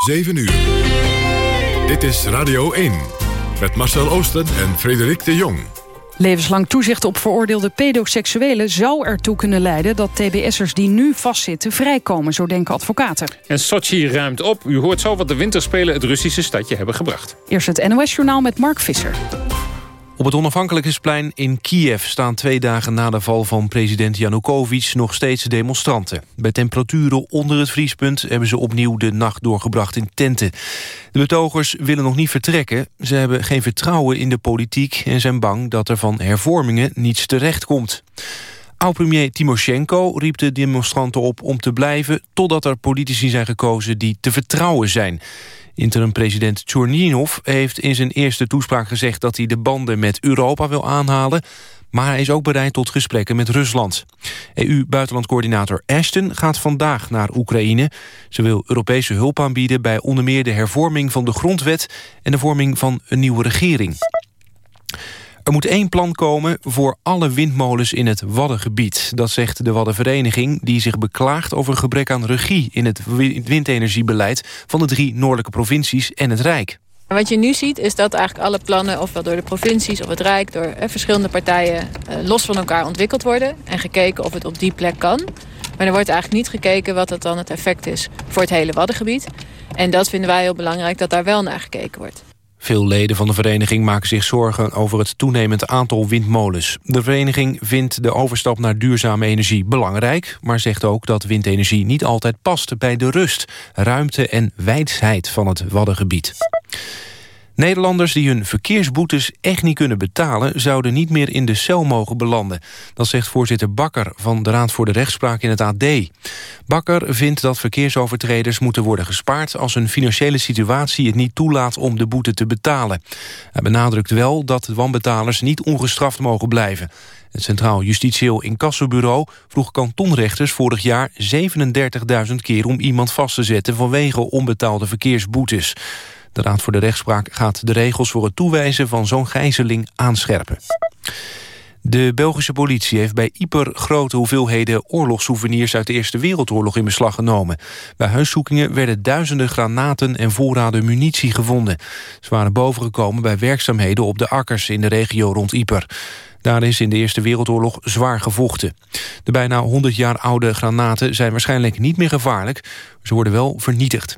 7 uur. Dit is Radio 1. Met Marcel Oosten en Frederik de Jong. Levenslang toezicht op veroordeelde pedoseksuelen zou ertoe kunnen leiden dat tbs'ers die nu vastzitten vrijkomen, zo denken advocaten. En Sochi ruimt op. U hoort zo wat de winterspelen het Russische stadje hebben gebracht. Eerst het NOS-journaal met Mark Visser. Op het onafhankelijkheidsplein in Kiev staan twee dagen na de val van president Yanukovych nog steeds demonstranten. Bij temperaturen onder het vriespunt hebben ze opnieuw de nacht doorgebracht in tenten. De betogers willen nog niet vertrekken. Ze hebben geen vertrouwen in de politiek en zijn bang dat er van hervormingen niets terecht komt. Oud-premier Timoshenko riep de demonstranten op om te blijven... totdat er politici zijn gekozen die te vertrouwen zijn. Interim-president Tchorninov heeft in zijn eerste toespraak gezegd... dat hij de banden met Europa wil aanhalen... maar hij is ook bereid tot gesprekken met Rusland. EU-buitenlandcoördinator Ashton gaat vandaag naar Oekraïne. Ze wil Europese hulp aanbieden bij onder meer de hervorming van de grondwet... en de vorming van een nieuwe regering. Er moet één plan komen voor alle windmolens in het Waddengebied. Dat zegt de Waddenvereniging die zich beklaagt over gebrek aan regie... in het windenergiebeleid van de drie noordelijke provincies en het Rijk. Wat je nu ziet is dat eigenlijk alle plannen, ofwel door de provincies of het Rijk... door eh, verschillende partijen eh, los van elkaar ontwikkeld worden... en gekeken of het op die plek kan. Maar er wordt eigenlijk niet gekeken wat het dan het effect is voor het hele Waddengebied. En dat vinden wij heel belangrijk, dat daar wel naar gekeken wordt. Veel leden van de vereniging maken zich zorgen over het toenemend aantal windmolens. De vereniging vindt de overstap naar duurzame energie belangrijk... maar zegt ook dat windenergie niet altijd past bij de rust, ruimte en wijsheid van het Waddengebied. Nederlanders die hun verkeersboetes echt niet kunnen betalen... zouden niet meer in de cel mogen belanden. Dat zegt voorzitter Bakker van de Raad voor de Rechtspraak in het AD. Bakker vindt dat verkeersovertreders moeten worden gespaard... als hun financiële situatie het niet toelaat om de boete te betalen. Hij benadrukt wel dat wanbetalers niet ongestraft mogen blijven. Het Centraal Justitieel Incassobureau vroeg kantonrechters vorig jaar 37.000 keer om iemand vast te zetten vanwege onbetaalde verkeersboetes. De Raad voor de Rechtspraak gaat de regels voor het toewijzen van zo'n gijzeling aanscherpen. De Belgische politie heeft bij Ieper grote hoeveelheden oorlogssouvenirs uit de Eerste Wereldoorlog in beslag genomen. Bij huiszoekingen werden duizenden granaten en voorraden munitie gevonden. Ze waren bovengekomen bij werkzaamheden op de akkers in de regio rond Ieper. Daar is in de Eerste Wereldoorlog zwaar gevochten. De bijna 100 jaar oude granaten zijn waarschijnlijk niet meer gevaarlijk. Ze worden wel vernietigd.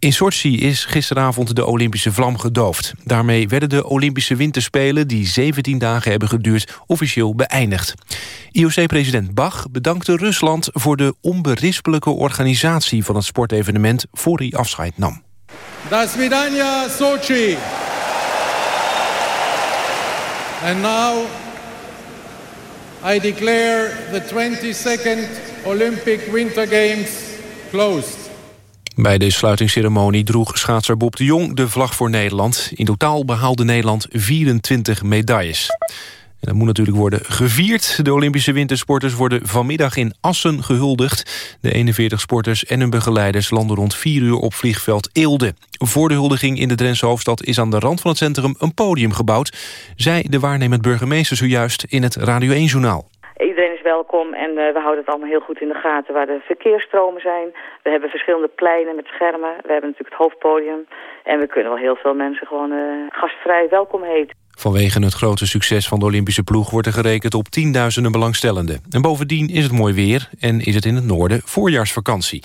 In Sochi is gisteravond de Olympische vlam gedoofd. Daarmee werden de Olympische Winterspelen, die 17 dagen hebben geduurd, officieel beëindigd. IOC-president Bach bedankte Rusland voor de onberispelijke organisatie van het sportevenement voor hij afscheid nam. Das Vidania Sochi. And now I declare the 22nd Olympic Winter Games closed. Bij de sluitingsceremonie droeg schaatser Bob de Jong de vlag voor Nederland. In totaal behaalde Nederland 24 medailles. En dat moet natuurlijk worden gevierd. De Olympische wintersporters worden vanmiddag in Assen gehuldigd. De 41 sporters en hun begeleiders landen rond 4 uur op vliegveld Eelde. Voor de huldiging in de Drentse hoofdstad is aan de rand van het centrum een podium gebouwd. Zij de waarnemend burgemeester zojuist in het Radio 1-journaal iedereen is welkom en uh, we houden het allemaal heel goed in de gaten waar de verkeersstromen zijn. We hebben verschillende pleinen met schermen. We hebben natuurlijk het hoofdpodium. En we kunnen wel heel veel mensen gewoon uh, gastvrij welkom heten. Vanwege het grote succes van de Olympische ploeg wordt er gerekend op tienduizenden belangstellenden. En bovendien is het mooi weer en is het in het noorden voorjaarsvakantie.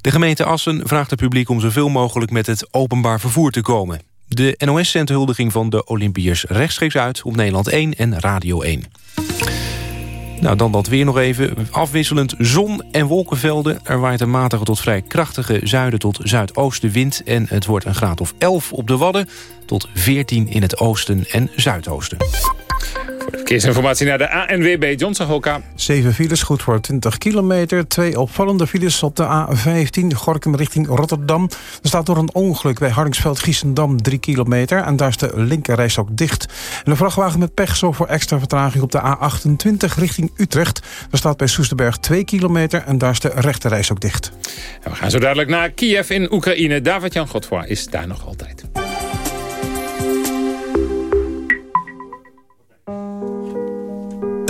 De gemeente Assen vraagt het publiek om zoveel mogelijk met het openbaar vervoer te komen. De NOS zendt huldiging van de Olympiërs rechtstreeks uit op Nederland 1 en Radio 1. Nou, dan dat weer nog even. Afwisselend zon en wolkenvelden. Er waait een matige tot vrij krachtige zuiden tot zuidoostenwind... en het wordt een graad of 11 op de Wadden... tot 14 in het oosten en zuidoosten. Verkeersinformatie naar de ANWB Johnson Hoka. Zeven files, goed voor 20 kilometer. Twee opvallende files op de A15, Gorkum richting Rotterdam. Er staat door een ongeluk bij Hardingsveld-Giessendam 3 kilometer... en daar is de linkerreis ook dicht. En een vrachtwagen met pech zorgt voor extra vertraging op de A28 richting Utrecht. Er staat bij Soesterberg 2 kilometer en daar is de rechterreis ook dicht. En we gaan zo dadelijk naar Kiev in Oekraïne. David-Jan Godfroy is daar nog altijd.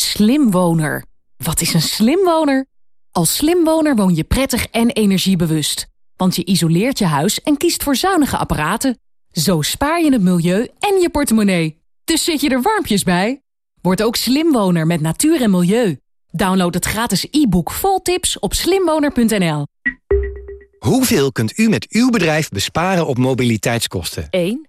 Slimwoner. Wat is een slimwoner? Als slimwoner woon je prettig en energiebewust. Want je isoleert je huis en kiest voor zuinige apparaten. Zo spaar je het milieu en je portemonnee. Dus zit je er warmpjes bij? Word ook slimwoner met natuur en milieu. Download het gratis e-book vol tips op slimwoner.nl. Hoeveel kunt u met uw bedrijf besparen op mobiliteitskosten? 1,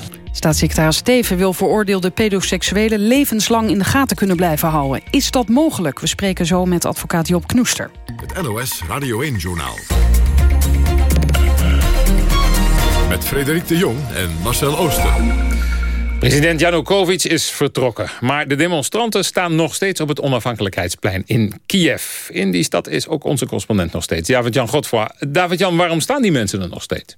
Staatssecretaris Steven wil veroordeelde pedoseksuelen levenslang in de gaten kunnen blijven houden. Is dat mogelijk? We spreken zo met advocaat Job Knoester. Het NOS Radio 1-journaal. Met Frederik de Jong en Marcel Ooster. President Janukovic is vertrokken. Maar de demonstranten staan nog steeds op het onafhankelijkheidsplein in Kiev. In die stad is ook onze correspondent nog steeds, David-Jan Godfroy. David-Jan, waarom staan die mensen er nog steeds?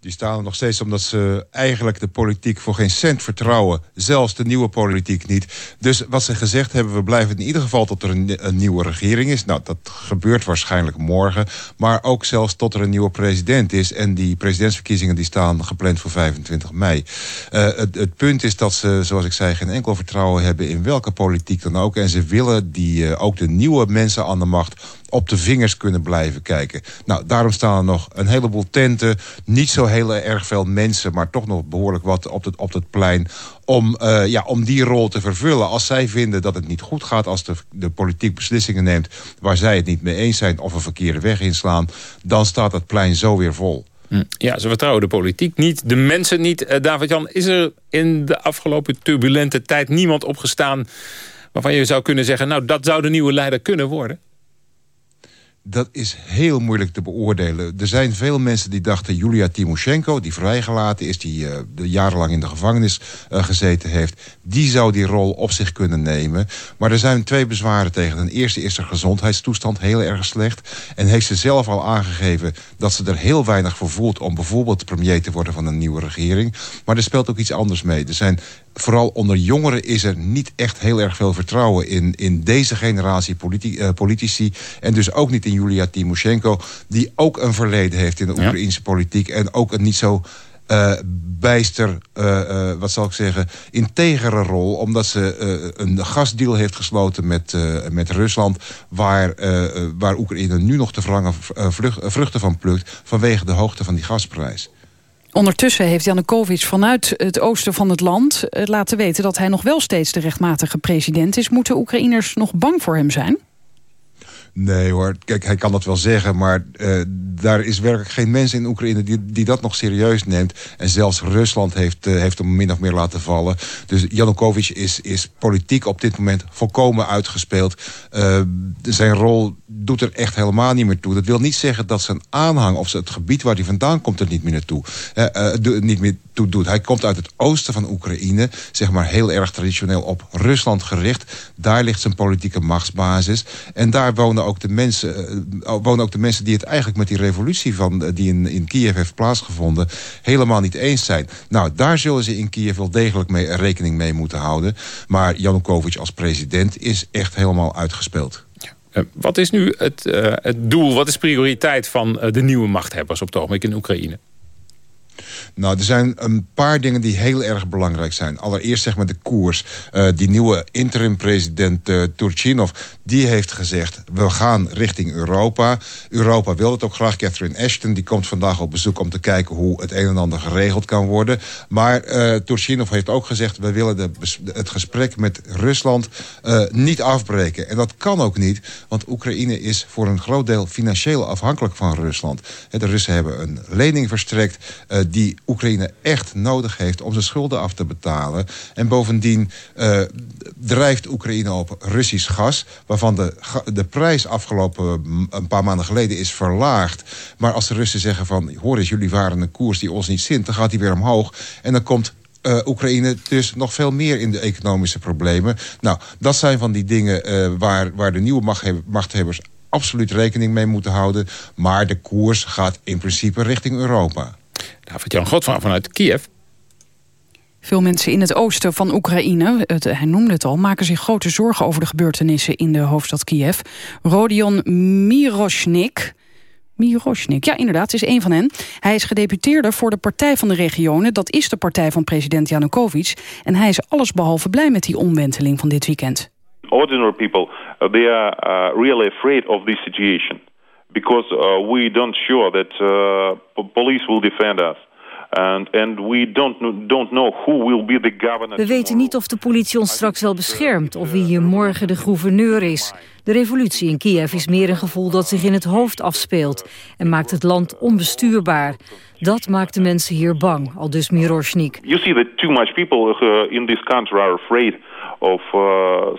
Die staan er nog steeds omdat ze eigenlijk de politiek voor geen cent vertrouwen. Zelfs de nieuwe politiek niet. Dus wat ze gezegd hebben, we blijven in ieder geval tot er een, nieuwe regering is. Nou, dat gebeurt waarschijnlijk morgen. Maar ook zelfs tot er een nieuwe president is. En die presidentsverkiezingen die staan gepland voor 25 mei. Uh, het, het, punt is dat ze, zoals ik zei, geen enkel vertrouwen hebben in welke politiek dan ook. En ze willen die, uh, ook de nieuwe mensen aan de macht op de vingers kunnen blijven kijken. Nou, daarom staan er nog een heleboel tenten. Niet zo heel erg veel mensen, maar toch nog behoorlijk wat op het, op het plein... Om, uh, ja, om die rol te vervullen. Als zij vinden dat het niet goed gaat, als de, de politiek beslissingen neemt... waar zij het niet mee eens zijn of een verkeerde weg inslaan... dan staat het plein zo weer vol. Ja, ze vertrouwen de politiek niet, de mensen niet. Uh, David-Jan, is er in de afgelopen turbulente tijd niemand opgestaan... waarvan je zou kunnen zeggen, nou, dat zou de nieuwe leider kunnen worden? Dat is heel moeilijk te beoordelen. Er zijn veel mensen die dachten... Julia Timoshenko, die vrijgelaten is... die uh, jarenlang in de gevangenis uh, gezeten heeft... die zou die rol op zich kunnen nemen. Maar er zijn twee bezwaren tegen. Ten eerste is haar gezondheidstoestand heel erg slecht... en heeft ze zelf al aangegeven dat ze er heel weinig voor voelt... om bijvoorbeeld premier te worden van een nieuwe regering. Maar er speelt ook iets anders mee. Er zijn vooral onder jongeren is er niet echt heel erg veel vertrouwen in, in deze generatie politi uh, politici. En dus ook niet in Julia Timoshenko, die ook een verleden heeft in de ja. Oekraïnse politiek. En ook een niet zo uh, bijster, uh, uh, wat zal ik zeggen, integere rol. Omdat ze een gasdeal heeft gesloten met, met Rusland... waar, waar Oekraïne nu nog te verlangen vruchten van plukt... vanwege de hoogte van die gasprijs. Ondertussen heeft Janukovic vanuit het oosten van het land laten weten... dat hij nog wel steeds de rechtmatige president is. Moeten Oekraïners nog bang voor hem zijn? Nee hoor, kijk, hij kan dat wel zeggen... maar uh, daar is werkelijk geen mens in Oekraïne die, die dat nog serieus neemt. En zelfs Rusland heeft, uh, heeft hem min of meer laten vallen. Dus Janukovic is, is politiek op dit moment volkomen uitgespeeld. Uh, zijn rol doet er echt helemaal niet meer toe. Dat wil niet zeggen dat zijn aanhang of het gebied waar hij vandaan komt... er niet meer naartoe niet meer toe doet. Hij komt uit het oosten van Oekraïne, zeg maar heel erg traditioneel op Rusland gericht. Daar ligt zijn politieke machtsbasis. En daar wonen ook de mensen, uh, wonen ook de mensen die het eigenlijk met die revolutie van, uh, die in, in Kiev heeft plaatsgevonden, helemaal niet eens zijn. Nou, daar zullen ze in Kiev wel degelijk mee, rekening mee moeten houden. Maar Janukovic als president is echt helemaal uitgespeeld. Uh, wat is nu het, het doel, wat is prioriteit van de nieuwe machthebbers op het ogenblik in Oekraïne? Nou, er zijn een paar dingen die heel erg belangrijk zijn. Allereerst zeg maar de koers. Uh, die nieuwe interim-president uh, Turchinov... die heeft gezegd, we gaan richting Europa. Europa wil het ook graag. Catherine Ashton die komt vandaag op bezoek om te kijken... hoe het een en ander geregeld kan worden. Maar uh, Turchinov heeft ook gezegd... we willen de, het gesprek met Rusland niet afbreken. En dat kan ook niet, want Oekraïne is voor een groot deel... financieel afhankelijk van Rusland. De Russen hebben een lening verstrekt... die Oekraïne echt nodig heeft om zijn schulden af te betalen. En bovendien uh, drijft Oekraïne op Russisch gas... waarvan de, de prijs afgelopen een paar maanden geleden is verlaagd. Maar als de Russen zeggen van... hoor eens, jullie waren een koers die ons niet zint... dan gaat die weer omhoog. En dan komt uh, Oekraïne dus nog veel meer in de economische problemen. Nou, dat zijn van die dingen waar, waar de nieuwe machthebbers absoluut rekening mee moeten houden. Maar de koers gaat in principe richting Europa. David-Jan Godfra vanuit Kiev. Veel mensen in het oosten van Oekraïne, het, hij noemde het al... maken zich grote zorgen over de gebeurtenissen in de hoofdstad Kiev. Rodion Miroshnik, Miroshnik, ja inderdaad, is een van hen. Hij is gedeputeerde voor de Partij van de Regionen. Dat is de partij van president Janukovic. En hij is allesbehalve blij met die omwenteling van dit weekend. Ordinary people, uh, they are uh, really afraid of this situation. Because uh, we don't sure that uh, police will defend us. And, and we don't, don't know who will be the governor. We weten niet of de politie ons straks wel beschermt... of wie hier morgen de gouverneur is. De revolutie in Kiev is meer een gevoel dat zich in het hoofd afspeelt... en maakt het land onbestuurbaar. Dat maakt de mensen hier bang, al dus Miroshnik. You see that too much people uh, in this country are afraid of uh,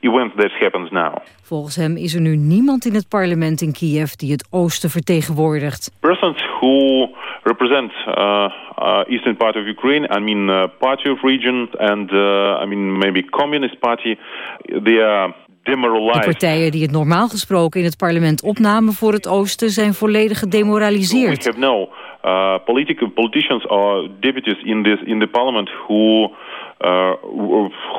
events that happens now. Volgens hem is er nu niemand in het parlement in Kiev die het oosten vertegenwoordigt. Persons who represent uh, uh, eastern part of Ukraine, I mean uh, party of region and uh, I mean maybe communist party, they are de partijen die het normaal gesproken in het parlement opnamen voor het oosten zijn volledig gedemoraliseerd. We have no uh, political politicians or deputies in this in the parliament who uh,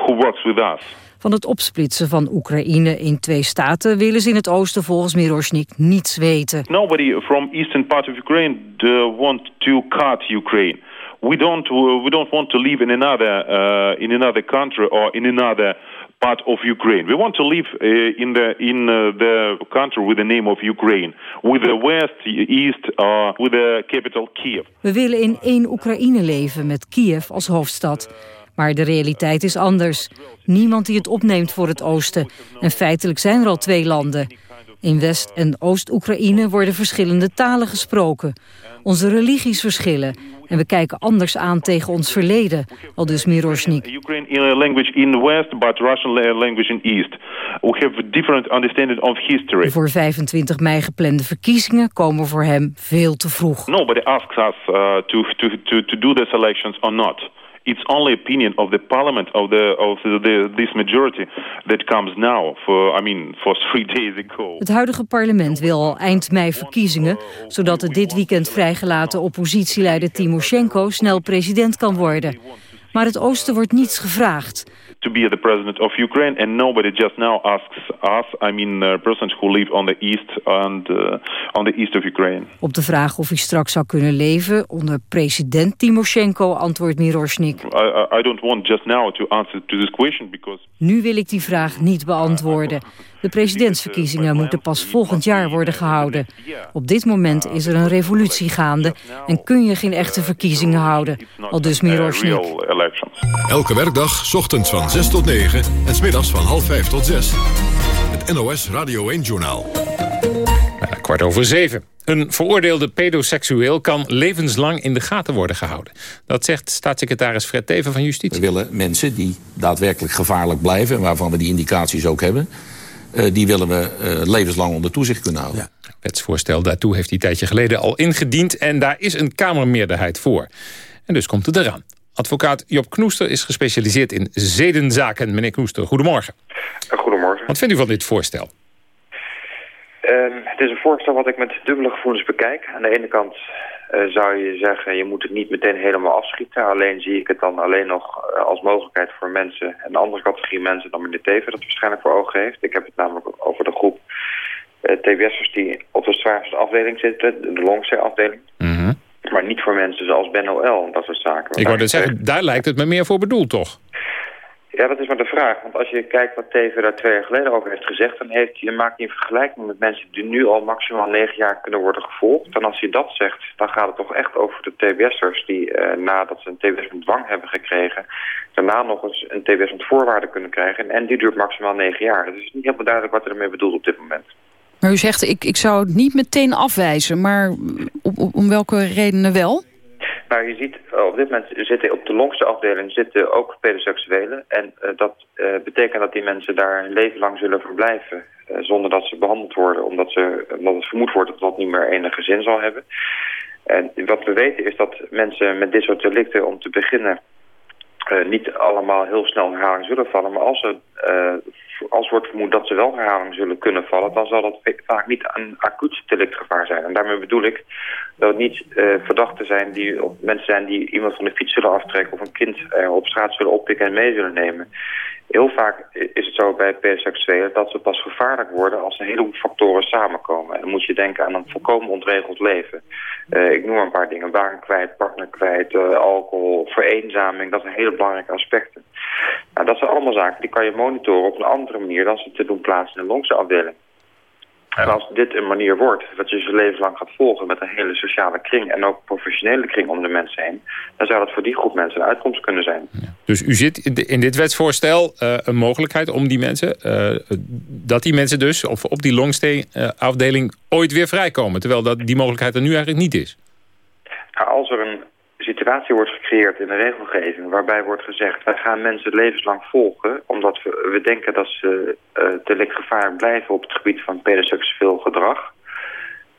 who works with us. Van het opsplitsen van Oekraïne in twee staten willen ze in het oosten volgens Miroshnik niets weten. Nobody from eastern part of Ukraine uh, want to cut Ukraine. We don't we don't want to live in another uh, in another country or in another of Ukraine. We want to live uh, in the in uh, the country with the name of Ukraine, with the west, east, uh, with the capital Kiev. We willen in één Oekraïne leven met Kiev als hoofdstad. Maar de realiteit is anders. Niemand die het opneemt voor het oosten. En feitelijk zijn er al twee landen. In West- en Oost-Oekraïne worden verschillende talen gesproken. Onze religies verschillen. En we kijken anders aan tegen ons verleden, al dus Miroshnik. Ukraine language in West, but Russian language in East. We have different understanding of history. Voor 25 mei geplande verkiezingen komen voor hem veel te vroeg. Nobody asks us uh, to, to, to, to do the elections or not it's only opinion of the parliament of the of the, this majority that comes now for I mean for three days ago. Het huidige parlement wil al eind mei verkiezingen, zodat de dit weekend vrijgelaten oppositieleider Timoshenko snel president kan worden. Maar het oosten wordt niets gevraagd to be the president of Ukraine, and nobody just now asks us, I mean uh, persons who live on the east and uh, on the east of Ukraine. Op de vraag of hij straks zou kunnen leven onder president Timoshenko antwoordt Miroshnik. I, I don't want just now to answer to this question because. Nu wil ik die vraag niet beantwoorden. De presidentsverkiezingen moeten pas volgend jaar worden gehouden. Op dit moment is er een revolutie gaande en kun je geen echte verkiezingen houden. Al dus Miroshnik. Elke werkdag, ochtends van 6 tot 9 en smiddags van half 5 tot 6. Het NOS Radio 1-journaal. kwart over zeven. Een veroordeelde pedoseksueel kan levenslang in de gaten worden gehouden. Dat zegt staatssecretaris Fred Teven van Justitie. We willen mensen die daadwerkelijk gevaarlijk blijven... en waarvan we die indicaties ook hebben... Uh, die willen we uh, levenslang onder toezicht kunnen houden. Ja. Het wetsvoorstel daartoe heeft hij tijdje geleden al ingediend... en daar is een Kamermeerderheid voor. En dus komt het eraan. Advocaat Job Knoester is gespecialiseerd in zedenzaken. Meneer Knoester, goedemorgen. Goedemorgen. Wat vindt u van dit voorstel? Uh, het is een voorstel wat ik met dubbele gevoelens bekijk. Aan de ene kant zou je zeggen, je moet het niet meteen helemaal afschieten. Alleen zie ik het dan alleen nog uh, als mogelijkheid voor mensen, een andere categorie mensen dan meneer Teven dat waarschijnlijk voor ogen heeft. Ik heb het namelijk over de groep uh, TBS'ers die op de zwaarste afdeling zitten, de longste afdeling. Mm Maar niet voor mensen zoals Ben OL dat soort zaken. Ik wou net zeggen, daar lijkt het me meer voor bedoeld, toch? Ja, dat is maar de vraag. Want als je kijkt wat Teven daar twee jaar geleden over heeft gezegd... dan heeft hij, maakt hij een vergelijking met mensen die nu al maximaal negen jaar kunnen worden gevolgd. En als hij dat zegt, dan gaat het toch echt over de TBS'ers... die uh, nadat ze een TBS met dwang hebben gekregen... daarna nog eens een TBS met voorwaarden kunnen krijgen. En die duurt maximaal negen jaar. Het is niet helemaal duidelijk wat er ermee bedoelt op dit moment. Maar u zegt, ik, ik zou het niet meteen afwijzen, maar om welke redenen wel? Nou, je ziet eh, op dit moment zitten op de longste afdeling zitten ook pedoseksuelen. En uh, dat uh, betekent dat die mensen daar een leven lang zullen verblijven. zonder dat ze behandeld worden, omdat, ze, omdat het vermoed wordt dat dat niet meer enige zin zal hebben. En wat we weten is dat mensen met dit soort delicten om te beginnen niet allemaal heel snel herhaling zullen vallen. Maar als, uh, als wordt vermoed dat ze wel herhaling zullen kunnen vallen... dan zal dat vaak niet een acuut delictgevaar zijn. En daarmee bedoel ik dat het niet uh, verdachten zijn... die of mensen zijn die iemand van de fiets zullen aftrekken... of een kind op straat zullen oppikken en mee zullen nemen. Heel vaak is het zo bij pedoseksuelen dat ze pas gevaarlijk worden als een heleboel factoren samenkomen. En dan moet je denken aan een volkomen ontregeld leven. Uh, ik noem een paar dingen. Baan kwijt, partner kwijt, alcohol, vereenzaming. Dat zijn hele belangrijke aspecten. Nou, dat zijn allemaal zaken die kan je monitoren op een andere manier dan ze te doen plaatsen in de longseafdeling. En als dit een manier wordt dat je ze leven lang gaat volgen met een hele sociale kring en ook professionele kring om de mensen heen, dan zou dat voor die groep mensen een uitkomst kunnen zijn. Dus u ziet in dit wetsvoorstel uh, een mogelijkheid om die mensen, uh, dat die mensen dus of op die longstay afdeling ooit weer vrijkomen, terwijl dat die mogelijkheid er nu eigenlijk niet is? Nou, als er een situatie wordt gecreëerd in de regelgeving... waarbij wordt gezegd, wij gaan mensen levenslang volgen... omdat we, we denken dat ze uh, te lichtgevaarlijk blijven op het gebied van pedoseksueel gedrag...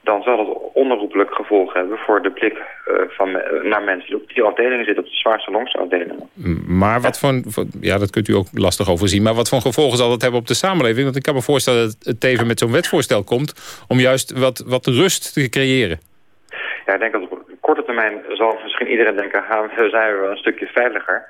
dan zal het onherroepelijk gevolg hebben voor de blik uh, van, uh, naar mensen... die op die afdelingen zitten, op de zwaarste longsafdelingen. Maar wat voor, ja, dat kunt u ook lastig overzien... maar wat voor gevolgen zal dat hebben op de samenleving? Want ik kan me voorstellen dat het even met zo'n wetsvoorstel komt... om juist wat, wat rust te creëren. Ja, ik denk dat korte termijn zal misschien iedereen denken, zijn we wel een stukje veiliger.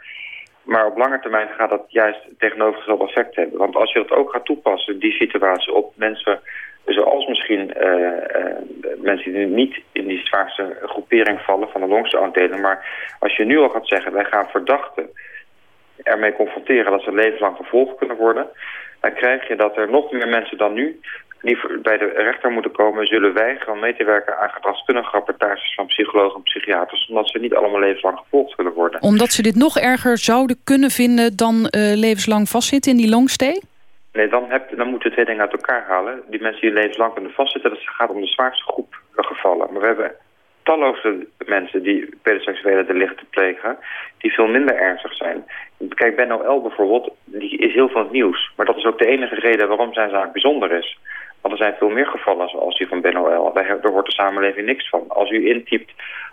Maar op lange termijn gaat dat juist tegenovergestelde effect hebben. Want als je dat ook gaat toepassen, die situatie, op mensen zoals misschien uh, uh, mensen die niet in die zwaarste groepering vallen van de longste afdeling. Maar als je nu al gaat zeggen, wij gaan verdachten ermee confronteren dat ze levenslang vervolgd kunnen worden, dan krijg je dat er nog meer mensen dan nu die bij de rechter moeten komen... zullen weigeren mee te werken aan gedragskundige rapportages van psychologen en psychiaters... omdat ze niet allemaal levenslang gevolgd willen worden. Omdat ze dit nog erger zouden kunnen vinden dan uh, levenslang vastzitten in die longstay? Nee, dan, heb, dan moeten we twee dingen uit elkaar halen. Die mensen die levenslang kunnen vastzitten, dat gaat om de zwaarste groep gevallen. Maar we hebben talloze mensen die pedoseksuele delicten plegen, die veel minder ernstig zijn. Kijk, Ben Noël bijvoorbeeld, die is heel veel nieuws. Maar dat is ook de enige reden waarom zijn zaak bijzonder is. Want er zijn veel meer gevallen zoals die van Ben OL. Daar, hoort de samenleving niks van. Als u intypt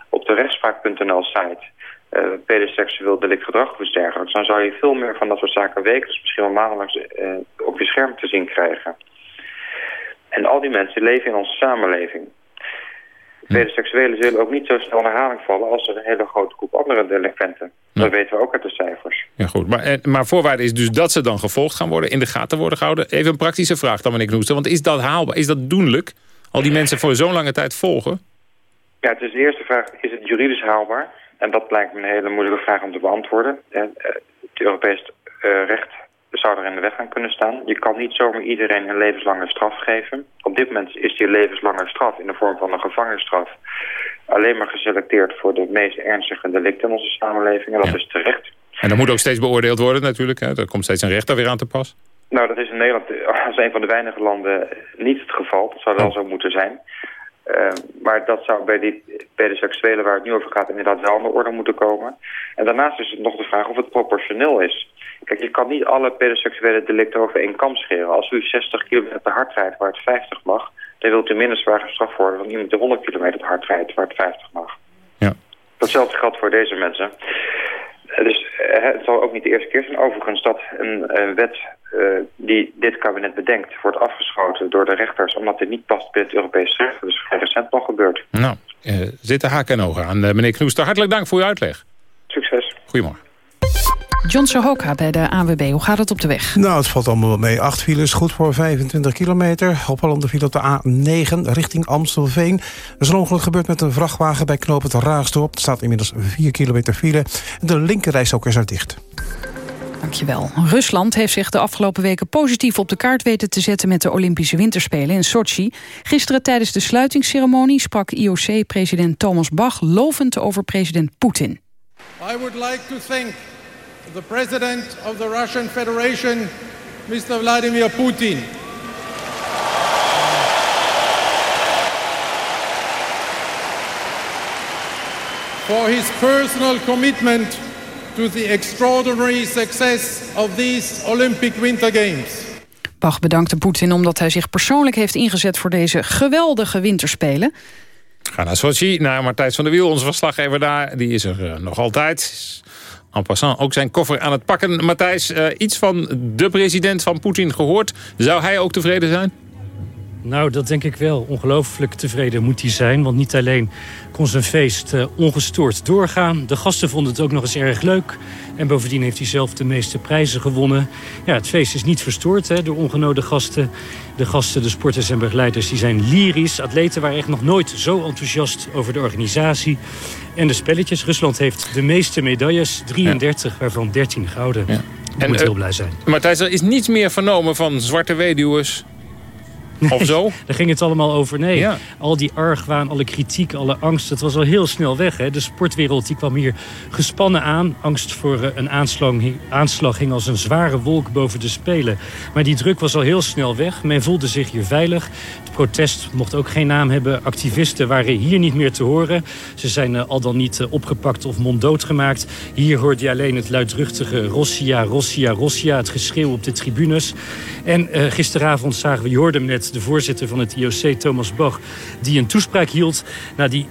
op de rechtspraak.nl site... Uh, pedoseksueel delict gedrag of dergelijks... dan zou je veel meer van dat soort zaken wekelijks... misschien wel maandelijks uh, op je scherm te zien krijgen. En al die mensen leven in onze samenleving. Pedoseksuelen zullen ook niet zo snel in herhaling vallen... als er een hele grote groep andere delinquenten. Dat weten we ook uit de cijfers. Ja, goed. Maar, eh, maar voorwaarde is dus dat ze dan gevolgd gaan worden... in de gaten worden gehouden. Even een praktische vraag dan, meneer Knoester. Want is dat haalbaar? Is dat doenlijk? Al die mensen voor zo'n lange tijd volgen? Ja, het is de eerste vraag. Is het juridisch haalbaar? En dat lijkt me een hele moeilijke vraag om te beantwoorden. Het Europees recht zou er in de weg aan kunnen staan. Je kan niet zomaar iedereen een levenslange straf geven. Op dit moment is die levenslange straf in de vorm van een gevangenisstraf alleen maar geselecteerd voor de meest ernstige delicten in onze samenleving. En dat is terecht. En dat moet ook steeds beoordeeld worden natuurlijk. Hè? Er komt steeds een rechter weer aan te pas. Nou, dat is in Nederland als een van de weinige landen niet het geval. Dat zou wel oh. zo moeten zijn. Uh, maar dat zou bij, die, bij de seksuelen waar het nu over gaat inderdaad wel aan de orde moeten komen. En daarnaast is het nog de vraag of het proportioneel is. Kijk, je kan niet alle pedoseksuele delicten over één kam scheren. Als u 60 kilometer te hard rijdt waar het 50 mag... dan wilt u minder zwaar gestraft worden dan iemand die 100 kilometer te hard rijdt waar het 50 mag. Ja. Datzelfde geldt voor deze mensen. Dus eh, het zal ook niet de eerste keer zijn overigens dat een, een wet uh, die dit kabinet bedenkt... wordt afgeschoten door de rechters omdat dit niet past bij het Europese recht. Dat is recent nog gebeurd. Nou, uh, zitten haken en ogen aan. meneer Knoester, hartelijk dank voor uw uitleg. Succes. Goedemorgen. John Sohoka bij de AWB. Hoe gaat het op de weg? Nou, het valt allemaal wel mee. Acht files, goed voor 25 kilometer. Opvallende file op de A9 richting Amstelveen. Er is een ongeluk gebeurd met een vrachtwagen bij knoop het Raasdorp. Er staat inmiddels 4 kilometer file. De linkerreis ook is er dicht. Dankjewel. Rusland heeft zich de afgelopen weken positief op de kaart weten te zetten met de Olympische Winterspelen in Sochi. Gisteren tijdens de sluitingsceremonie sprak IOC-president Thomas Bach lovend over president Poetin. I would like to thank the President of the Russian Federation, Mr. Vladimir Putin. for his personal commitment to the extraordinary success of these Olympic Winter Games. Bach bedankte Poetin omdat hij zich persoonlijk heeft ingezet... voor deze geweldige winterspelen. Ga naar Sochi, naar Martijs van der Wiel, onze verslaggever daar. Die is er eh, nog altijd. En passant ook zijn koffer aan het pakken. Matthijs, uh, iets van de president van Poetin gehoord. Zou hij ook tevreden zijn? Nou, dat denk ik wel. Ongelooflijk tevreden moet hij zijn. Want niet alleen kon zijn feest uh, ongestoord doorgaan. De gasten vonden het ook nog eens erg leuk. En bovendien heeft hij zelf de meeste prijzen gewonnen. Ja, het feest is niet verstoord hè, door ongenode gasten. De gasten, de sporters en begeleiders, die zijn lyrisch. Atleten waren echt nog nooit zo enthousiast over de organisatie. En de spelletjes. Rusland heeft de meeste medailles. 33, waarvan 13 gouden. Ja. Ik moet uh, heel blij zijn. Maar Thijs, er is niets meer vernomen van zwarte weduwers of zo? Daar ging het allemaal over. Nee, al die argwaan, alle kritiek, alle angst, het was al heel snel weg. Hè? De sportwereld die kwam hier gespannen aan. Angst voor een aanslag, aanslag hing als een zware wolk boven de Spelen. Maar die druk was al heel snel weg. Men voelde zich hier veilig. Protest mocht ook geen naam hebben. Activisten waren hier niet meer te horen. Ze zijn uh, al dan niet uh, opgepakt of monddood gemaakt. Hier hoorde je alleen het luidruchtige Rossia, Rossia, Rossia. Het geschreeuw op de tribunes. En uh, gisteravond zagen we, je hem net de voorzitter van het IOC, Thomas Bach... die een toespraak hield. Nou, die,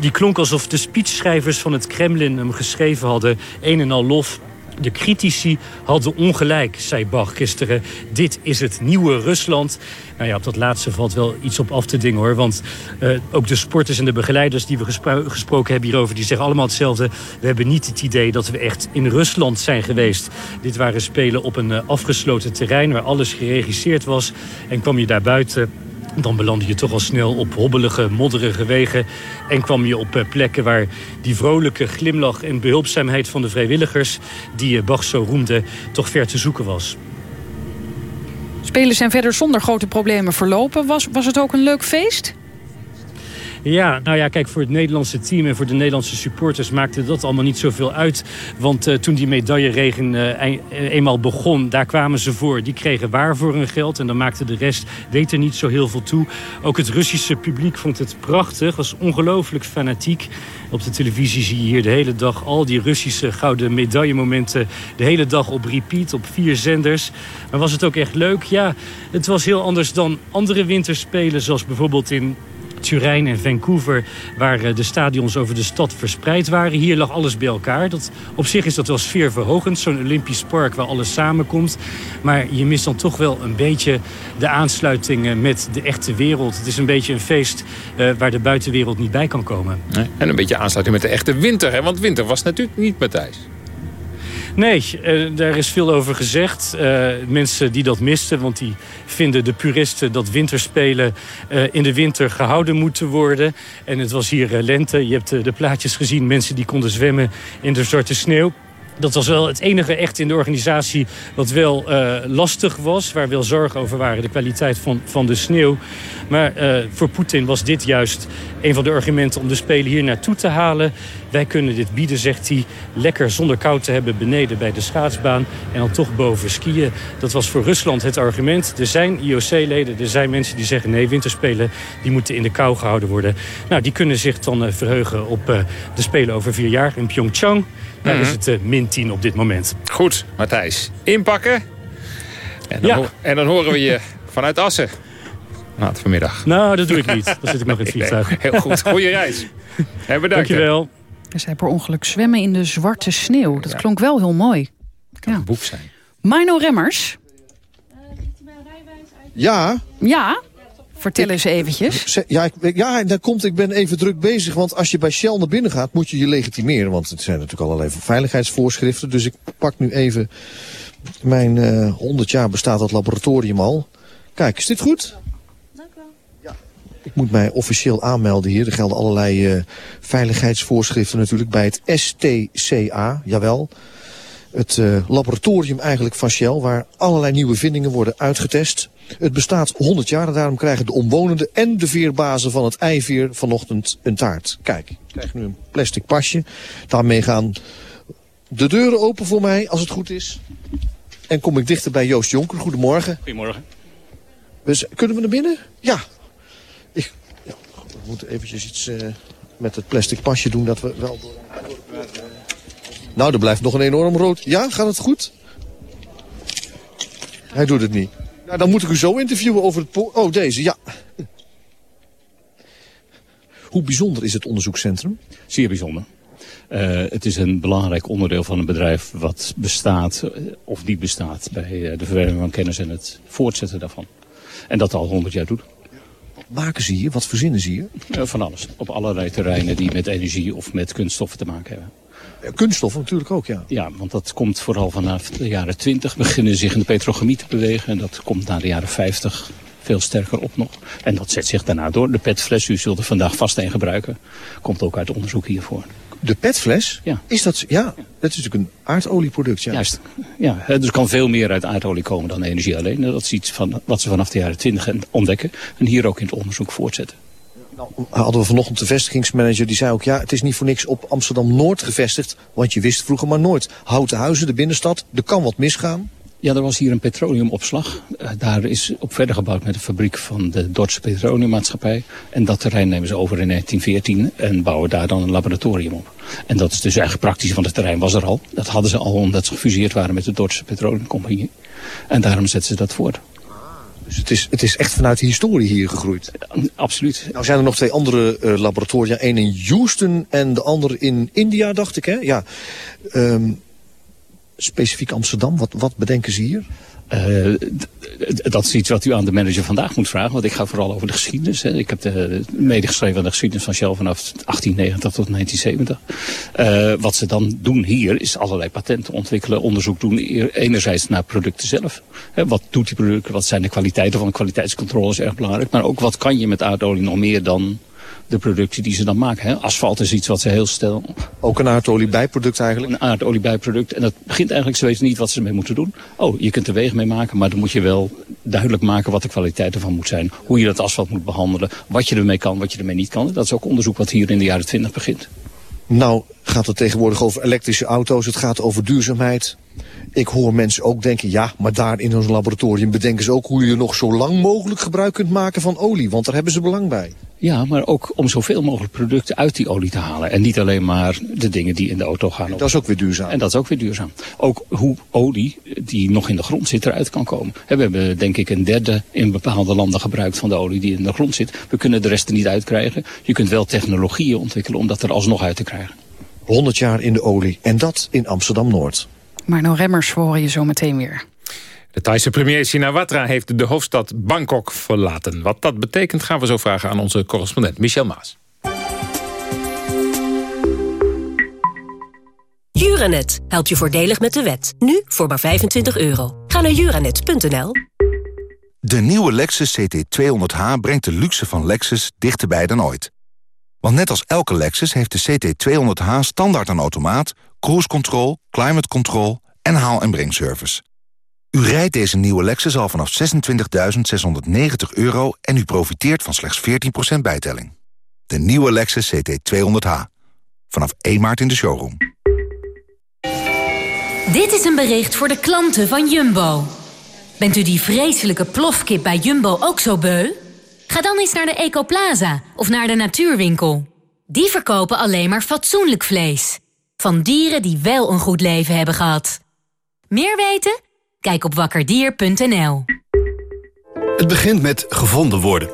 die klonk alsof de speechschrijvers van het Kremlin hem geschreven hadden. Een en al lof, de critici hadden ongelijk, zei Bach gisteren. Dit is het nieuwe Rusland. Nou ja, op dat laatste valt wel iets op af te dingen hoor. Want uh, ook de sporters en de begeleiders die we gespro gesproken hebben hierover... die zeggen allemaal hetzelfde. We hebben niet het idee dat we echt in Rusland zijn geweest. Dit waren spelen op een uh, afgesloten terrein waar alles geregisseerd was. En kwam je daar buiten dan belandde je toch al snel op hobbelige, modderige wegen... en kwam je op plekken waar die vrolijke glimlach en behulpzaamheid van de vrijwilligers... die Bach zo roemde, toch ver te zoeken was. Spelen zijn verder zonder grote problemen verlopen. Was, was het ook een leuk feest? Ja, nou ja, kijk, voor het Nederlandse team en voor de Nederlandse supporters maakte dat allemaal niet zoveel uit. Want uh, toen die medailleregen uh, eenmaal begon, daar kwamen ze voor. Die kregen waar voor hun geld en dan maakte de rest, deed er niet zo heel veel toe. Ook het Russische publiek vond het prachtig, was ongelooflijk fanatiek. Op de televisie zie je hier de hele dag al die Russische gouden medaillemomenten... de hele dag op repeat, op vier zenders. Maar was het ook echt leuk? Ja, het was heel anders dan andere winterspelen... zoals bijvoorbeeld in Turijn en Vancouver... waar de stadions over de stad verspreid waren. Hier lag alles bij elkaar. Dat, op zich is dat wel sfeerverhogend, zo'n Olympisch park waar alles samenkomt. Maar je mist dan toch wel een beetje de aansluiting met de echte wereld. Het is een beetje een feest uh, waar de buitenwereld niet bij kan komen. Nee. En een beetje aansluiting met de echte winter. Hè? Want winter was natuurlijk niet Matthijs. Nee, uh, daar is veel over gezegd. Uh, mensen die dat misten, want die vinden de puristen dat winterspelen uh, in de winter gehouden moeten worden. En het was hier lente. Je hebt de plaatjes gezien, mensen die konden zwemmen in de zwarte sneeuw. Dat was wel het enige echt in de organisatie wat wel uh, lastig was. Waar wel zorgen over waren, de kwaliteit van, van de sneeuw. Maar uh, voor Poetin was dit juist een van de argumenten om de Spelen hier naartoe te halen. Wij kunnen dit bieden, zegt hij, lekker zonder kou te hebben beneden bij de schaatsbaan. En dan toch boven skiën. Dat was voor Rusland het argument. Er zijn IOC-leden, er zijn mensen die zeggen... nee, winterspelen die moeten in de kou gehouden worden. Nou, die kunnen zich dan uh, verheugen op de Spelen over vier jaar in Pyeongchang. Daar is het uh, min 10 op dit moment. Goed, Matthijs. Inpakken. En dan, ja. en dan horen we je vanuit Assen. Nou, vanmiddag. Nou, dat doe ik niet. Dan zit ik nog in het vliegtuig. Nee, heel goed. Goeie reis. En bedankt. Dankjewel. Hij zei per ongeluk zwemmen in de zwarte sneeuw. Dat ja. klonk wel heel mooi. Dat kan ja. een boek zijn. Mino Remmers. Ja. Ja. Vertel eens eventjes. Ja, ik, ja, daar komt, ik ben even druk bezig. Want als je bij Shell naar binnen gaat, moet je je legitimeren. Want het zijn natuurlijk allerlei veiligheidsvoorschriften. Dus ik pak nu even mijn uh, 100 jaar bestaat dat laboratorium al. Kijk, is dit goed? Dank u wel. Ja. Ik moet mij officieel aanmelden hier. Er gelden allerlei uh, veiligheidsvoorschriften natuurlijk bij het STCA. Jawel. Het uh, laboratorium eigenlijk van Shell, waar allerlei nieuwe vindingen worden uitgetest. Het bestaat 100 jaar en daarom krijgen de omwonenden en de veerbazen van het eiveer vanochtend een taart. Kijk, ik krijg nu een plastic pasje. Daarmee gaan de deuren open voor mij, als het goed is. En kom ik dichter bij Joost Jonker. Goedemorgen. Goedemorgen. Dus, kunnen we naar binnen? Ja. Ik, ja we moeten eventjes iets uh, met het plastic pasje doen dat we wel... Nou, er blijft nog een enorm rood. Ja, gaat het goed? Hij doet het niet. Nou, dan moet ik u zo interviewen over het... Oh, deze, ja. Hoe bijzonder is het onderzoekscentrum? Zeer bijzonder. Uh, het is een belangrijk onderdeel van een bedrijf wat bestaat uh, of niet bestaat bij uh, de verwerving van kennis en het voortzetten daarvan. En dat al honderd jaar doet. Wat maken ze hier? Wat verzinnen ze hier? van alles. Op allerlei terreinen die met energie of met kunststoffen te maken hebben. Kunststoffen natuurlijk ook, ja. Ja, want dat komt vooral vanaf de jaren 20 beginnen zich in de petrochemie te bewegen. En dat komt na de jaren 50 veel sterker op nog. En dat zet zich daarna door. De petfles, u zult er vandaag vast een gebruiken, komt ook uit onderzoek hiervoor. De petfles? Ja. Is dat, ja, dat is natuurlijk een aardolieproduct. Ja. Juist. Ja, dus kan veel meer uit aardolie komen dan energie alleen. Dat is iets van, wat ze vanaf de jaren 20 ontdekken. En hier ook in het onderzoek voortzetten. Nou, hadden we vanochtend de vestigingsmanager die zei ook... ja, het is niet voor niks op Amsterdam-Noord gevestigd... want je wist vroeger maar nooit. Houten huizen, de binnenstad, er kan wat misgaan. Ja, er was hier een petroleumopslag. Uh, daar is op verder gebouwd met de fabriek van de Dordtse Petroleummaatschappij. En dat terrein nemen ze over in 1914 en bouwen daar dan een laboratorium op. En dat is dus eigenlijk praktisch, want het terrein was er al. Dat hadden ze al omdat ze gefuseerd waren met de Dordtse Petroleumcompagnie. En daarom zetten ze dat voort. Dus het is, het is echt vanuit de historie hier gegroeid? Absoluut. Nou zijn er nog twee andere uh, laboratoria. Eén in Houston en de ander in India, dacht ik. Hè? Ja. Um, specifiek Amsterdam, wat, wat bedenken ze hier? Uh, dat is iets wat u aan de manager vandaag moet vragen. Want ik ga vooral over de geschiedenis. Hè. Ik heb de, medegeschreven aan de geschiedenis van Shell vanaf 1890 tot 1970. Uh, wat ze dan doen hier is allerlei patenten ontwikkelen. Onderzoek doen enerzijds naar producten zelf. Hè, wat doet die producten? Wat zijn de kwaliteiten van? Kwaliteitscontrole is erg belangrijk. Maar ook wat kan je met aardolie nog meer dan de producten die ze dan maken. Hè. Asfalt is iets wat ze heel stel... Ook een aardoliebijproduct eigenlijk? Een aardoliebijproduct. En dat begint eigenlijk, ze weten niet wat ze ermee moeten doen. Oh, je kunt er wegen mee maken, maar dan moet je wel duidelijk maken wat de kwaliteit ervan moet zijn. Hoe je dat asfalt moet behandelen, wat je ermee kan, wat je ermee niet kan. Dat is ook onderzoek wat hier in de jaren 20 begint. Nou gaat het tegenwoordig over elektrische auto's, het gaat over duurzaamheid. Ik hoor mensen ook denken, ja, maar daar in ons laboratorium bedenken ze ook hoe je nog zo lang mogelijk gebruik kunt maken van olie. Want daar hebben ze belang bij. Ja, maar ook om zoveel mogelijk producten uit die olie te halen. En niet alleen maar de dingen die in de auto gaan. En dat is ook weer duurzaam. En dat is ook weer duurzaam. Ook hoe olie die nog in de grond zit eruit kan komen. We hebben denk ik een derde in bepaalde landen gebruikt van de olie die in de grond zit. We kunnen de rest er niet uitkrijgen. Je kunt wel technologieën ontwikkelen om dat er alsnog uit te krijgen. 100 jaar in de olie. En dat in Amsterdam-Noord. Maar nou remmers horen je zo meteen weer. De Thaise premier Shinawatra heeft de hoofdstad Bangkok verlaten. Wat dat betekent gaan we zo vragen aan onze correspondent Michel Maas. Juranet helpt je voordelig met de wet. Nu voor maar 25 euro. Ga naar juranet.nl. De nieuwe Lexus CT200H brengt de luxe van Lexus dichterbij dan ooit. Want net als elke Lexus heeft de CT200H standaard een automaat... cruise control, climate control en haal- en brengservice. U rijdt deze nieuwe Lexus al vanaf 26.690 euro... en u profiteert van slechts 14% bijtelling. De nieuwe Lexus CT200H. Vanaf 1 maart in de showroom. Dit is een bericht voor de klanten van Jumbo. Bent u die vreselijke plofkip bij Jumbo ook zo beu? Ga dan eens naar de Ecoplaza of naar de Natuurwinkel. Die verkopen alleen maar fatsoenlijk vlees. Van dieren die wel een goed leven hebben gehad. Meer weten? Kijk op wakkerdier.nl. Het begint met gevonden worden.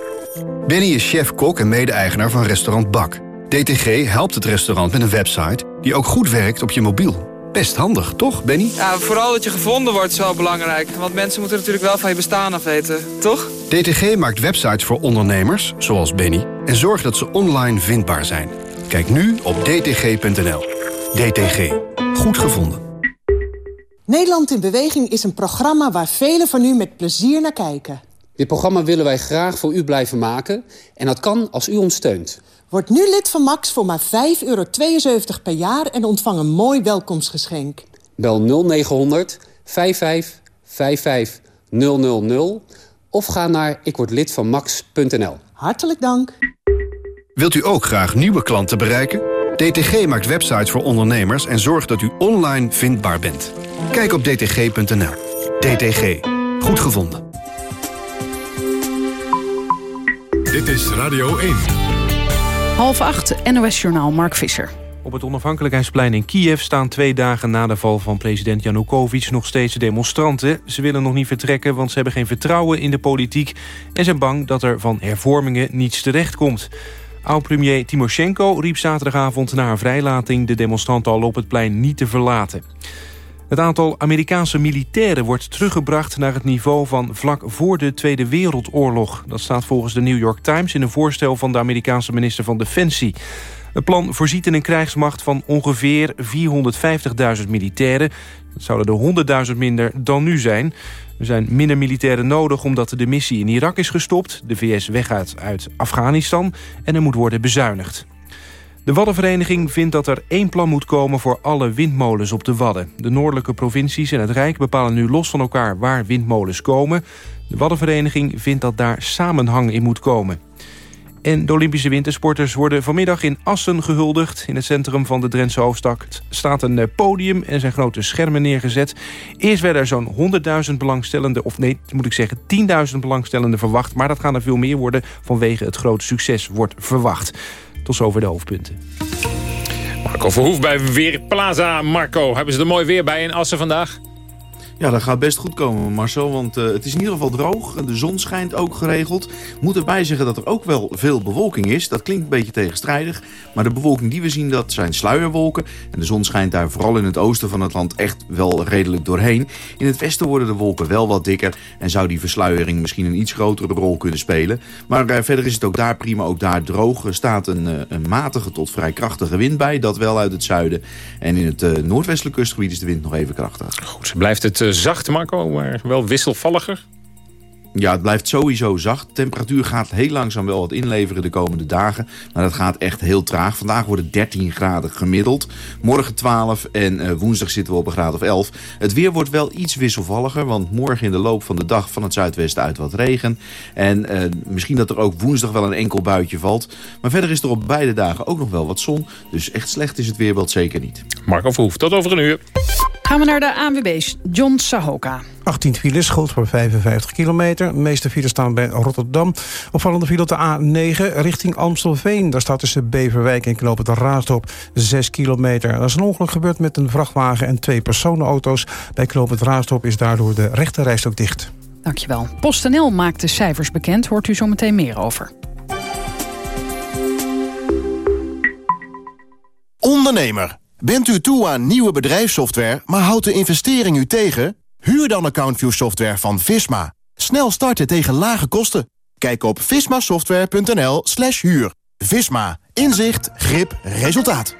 Benny is chef-kok en mede-eigenaar van restaurant Bak. DTG helpt het restaurant met een website die ook goed werkt op je mobiel. Best handig, toch, Benny? Ja, vooral dat je gevonden wordt is wel belangrijk. Want mensen moeten natuurlijk wel van je bestaan af weten, toch? DTG maakt websites voor ondernemers, zoals Benny... en zorgt dat ze online vindbaar zijn. Kijk nu op dtg.nl. DTG. Goed gevonden. Nederland in Beweging is een programma waar velen van u met plezier naar kijken. Dit programma willen wij graag voor u blijven maken. En dat kan als u ons steunt. Word nu lid van Max voor maar 5,72 euro per jaar en ontvang een mooi welkomstgeschenk. Bel 0900 55 55 000 of ga naar ikwordlidvanmax.nl. Hartelijk dank. Wilt u ook graag nieuwe klanten bereiken? DTG maakt websites voor ondernemers en zorgt dat u online vindbaar bent. Kijk op dtg.nl. DTG. Goed gevonden. Dit is Radio 1. Half acht, NOS-journaal Mark Visser. Op het onafhankelijkheidsplein in Kiev staan twee dagen na de val van president Janukovic nog steeds demonstranten. Ze willen nog niet vertrekken, want ze hebben geen vertrouwen in de politiek en zijn bang dat er van hervormingen niets terechtkomt. Oud-premier Timoshenko riep zaterdagavond na haar vrijlating de demonstranten al op het plein niet te verlaten. Het aantal Amerikaanse militairen wordt teruggebracht naar het niveau van vlak voor de Tweede Wereldoorlog. Dat staat volgens de New York Times in een voorstel van de Amerikaanse minister van Defensie. Het plan voorziet in een krijgsmacht van ongeveer 450.000 militairen. Dat zouden er 100.000 minder dan nu zijn. Er zijn minder militairen nodig omdat de missie in Irak is gestopt... de VS weggaat uit Afghanistan en er moet worden bezuinigd. De Waddenvereniging vindt dat er één plan moet komen voor alle windmolens op de Wadden. De noordelijke provincies en het Rijk bepalen nu los van elkaar waar windmolens komen. De Waddenvereniging vindt dat daar samenhang in moet komen. En de Olympische wintersporters worden vanmiddag in Assen gehuldigd. In het centrum van de Drentse hoofdstad staat een eh, podium en zijn grote schermen neergezet. Eerst werden er zo'n 100.000 belangstellenden, of nee, moet ik zeggen 10.000 belangstellenden verwacht. Maar dat gaan er veel meer worden vanwege het grote succes wordt verwacht. Tot zover de hoofdpunten. Marco Verhoef bij Weerplaza. Marco, hebben ze er mooi weer bij in Assen vandaag? Ja, dat gaat best goed komen, Marcel. Want uh, het is in ieder geval droog. De zon schijnt ook geregeld. Moet erbij zeggen dat er ook wel veel bewolking is. Dat klinkt een beetje tegenstrijdig. Maar de bewolking die we zien, dat zijn sluierwolken. En de zon schijnt daar vooral in het oosten van het land echt wel redelijk doorheen. In het westen worden de wolken wel wat dikker. En zou die versluiering misschien een iets grotere rol kunnen spelen. Maar uh, verder is het ook daar prima. Ook daar droog. Er staat een, uh, een matige tot vrij krachtige wind bij. Dat wel uit het zuiden. En in het noordwestelijke kustgebied is de wind nog even krachtig. Goed, blijft het zacht, Marco, maar wel wisselvalliger. Ja, het blijft sowieso zacht. De temperatuur gaat heel langzaam wel wat inleveren de komende dagen. Maar dat gaat echt heel traag. Vandaag worden 13 graden gemiddeld. Morgen 12 en uh, woensdag zitten we op een graad of 11. Het weer wordt wel iets wisselvalliger. Want morgen in de loop van de dag van het zuidwesten uit wat regen. En uh, misschien dat er ook woensdag wel een enkel buitje valt. Maar verder is er op beide dagen ook nog wel wat zon. Dus echt slecht is het weerbeeld zeker niet. Marco Verhoef, tot over een uur. Gaan we naar de ANWB's. John Sahoka. 18 files, goed voor 55 kilometer. De meeste files staan bij Rotterdam. Opvallende file op de A9 richting Amstelveen. Daar staat tussen Beverwijk en Knoop het Raasdorp 6 kilometer. Er is een ongeluk gebeurd met een vrachtwagen en twee personenauto's. Bij Knoop het Raasdorp is daardoor de rechte ook dicht. Dankjewel. PostNL maakt de cijfers bekend. Hoort u zo meteen meer over. Ondernemer. Bent u toe aan nieuwe bedrijfssoftware, maar houdt de investering u tegen? Huur dan AccountView software van Visma. Snel starten tegen lage kosten. Kijk op vismasoftware.nl slash huur. Visma. Inzicht, grip, resultaat.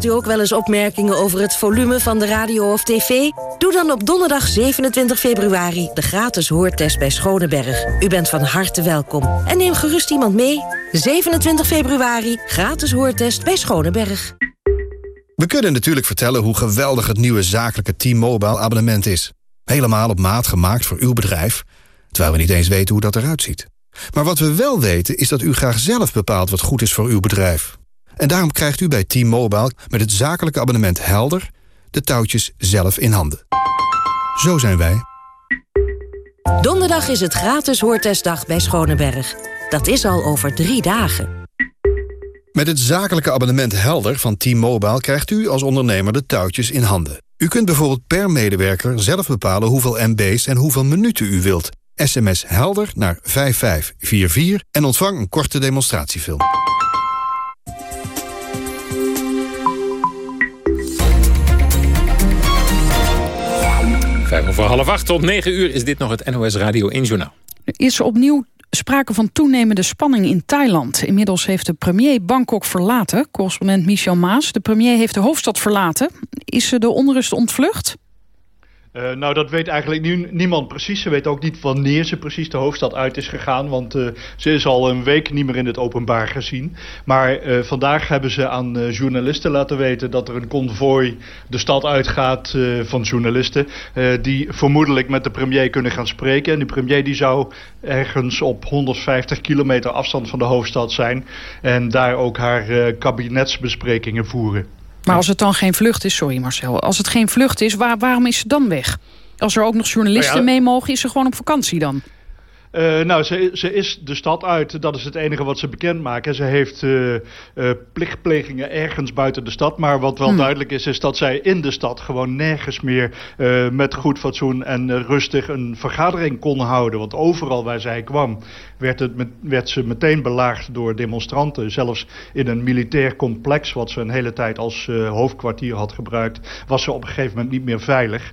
Krijgt u ook wel eens opmerkingen over het volume van de radio of tv? Doe dan op donderdag 27 februari de gratis hoortest bij Schoneberg. U bent van harte welkom. En neem gerust iemand mee. 27 februari, gratis hoortest bij Schoneberg. We kunnen natuurlijk vertellen hoe geweldig het nieuwe zakelijke T-Mobile abonnement is. Helemaal op maat gemaakt voor uw bedrijf, terwijl we niet eens weten hoe dat eruit ziet. Maar wat we wel weten is dat u graag zelf bepaalt wat goed is voor uw bedrijf. En daarom krijgt u bij T-Mobile met het zakelijke abonnement Helder... de touwtjes zelf in handen. Zo zijn wij. Donderdag is het gratis hoortestdag bij Schoneberg. Dat is al over drie dagen. Met het zakelijke abonnement Helder van T-Mobile... krijgt u als ondernemer de touwtjes in handen. U kunt bijvoorbeeld per medewerker zelf bepalen hoeveel MB's en hoeveel minuten u wilt... SMS helder naar 5544 en ontvang een korte demonstratiefilm. Vijf over half acht tot negen uur is dit nog het NOS Radio 1 Journaal. Er is opnieuw sprake van toenemende spanning in Thailand. Inmiddels heeft de premier Bangkok verlaten. Correspondent Michel Maas. De premier heeft de hoofdstad verlaten. Is ze de onrust ontvlucht? Uh, nou, dat weet eigenlijk nu niemand precies. Ze weet ook niet wanneer ze precies de hoofdstad uit is gegaan. Want uh, ze is al een week niet meer in het openbaar gezien. Maar uh, vandaag hebben ze aan journalisten laten weten... dat er een konvooi de stad uitgaat van journalisten... die vermoedelijk met de premier kunnen gaan spreken. En de premier die zou ergens op 150 kilometer afstand van de hoofdstad zijn... en daar ook haar kabinetsbesprekingen voeren. Maar als het dan geen vlucht is, sorry Marcel, als het geen vlucht is, waar, waarom is ze dan weg? Als er ook nog journalisten nou ja, mee mogen, is ze gewoon op vakantie dan? Uh, nou, ze, ze, is de stad uit. Dat is het enige wat ze bekend maken. Ze heeft uh, uh, plichtplegingen ergens buiten de stad. Maar wat wel hmm. duidelijk is, is dat zij in de stad gewoon nergens meer met goed fatsoen en rustig een vergadering kon houden. Want overal waar zij kwam, werd, het met, werd ze meteen belaagd door demonstranten. Zelfs in een militair complex, wat ze een hele tijd als hoofdkwartier had gebruikt, was ze op een gegeven moment niet meer veilig.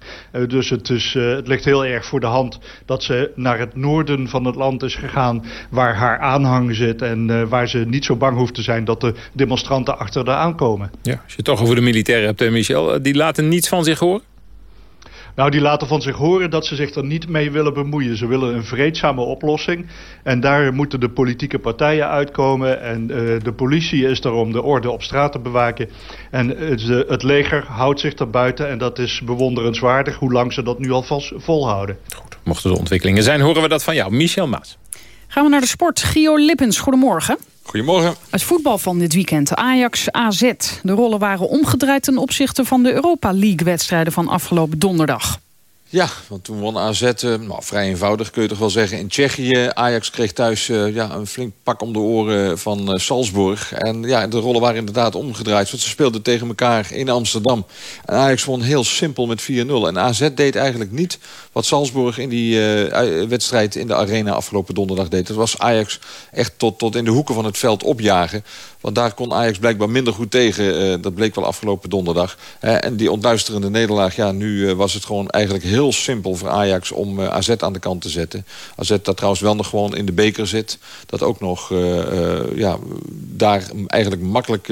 dus het, is, het ligt heel erg voor de hand dat ze naar het noorden van het land is gegaan waar haar aanhang zit en uh, waar ze niet zo bang hoeft te zijn dat de demonstranten achter haar aankomen. Ja, als je het toch over de militairen hebt, Michel, eh, die laten niets van zich horen? Nou, die laten van zich horen dat ze zich er niet mee willen bemoeien. Ze willen een vreedzame oplossing. En daar moeten de politieke partijen uitkomen. En uh, de politie is er om de orde op straat te bewaken. En uh, het leger houdt zich er buiten. En dat is bewonderenswaardig hoe lang ze dat nu al vast volhouden. Mochten er ontwikkelingen zijn, horen we dat van jou. Michel Maas. Gaan we naar de sport. Gio Lippens, goedemorgen. Goedemorgen. Het voetbal van dit weekend. Ajax AZ. De rollen waren omgedraaid ten opzichte van de Europa League-wedstrijden van afgelopen donderdag. Ja, want toen won AZ, uh, nou, vrij eenvoudig kun je toch wel zeggen, in Tsjechië. Ajax kreeg thuis uh, ja, een flink pak om de oren van uh, Salzburg. En ja, de rollen waren inderdaad omgedraaid. Want ze speelden tegen elkaar in Amsterdam. En Ajax won heel simpel met 4-0. En AZ deed eigenlijk niet wat Salzburg in die wedstrijd in de arena afgelopen donderdag deed. Dat was Ajax echt tot, tot in de hoeken van het veld opjagen. Want daar kon Ajax blijkbaar minder goed tegen. dat bleek wel afgelopen donderdag. en die ontluisterende nederlaag, ja, nu was het gewoon eigenlijk heel simpel voor Ajax om AZ aan de kant te zetten. AZ dat trouwens wel nog gewoon in de beker zit. Dat ook nog ja, daar eigenlijk makkelijk...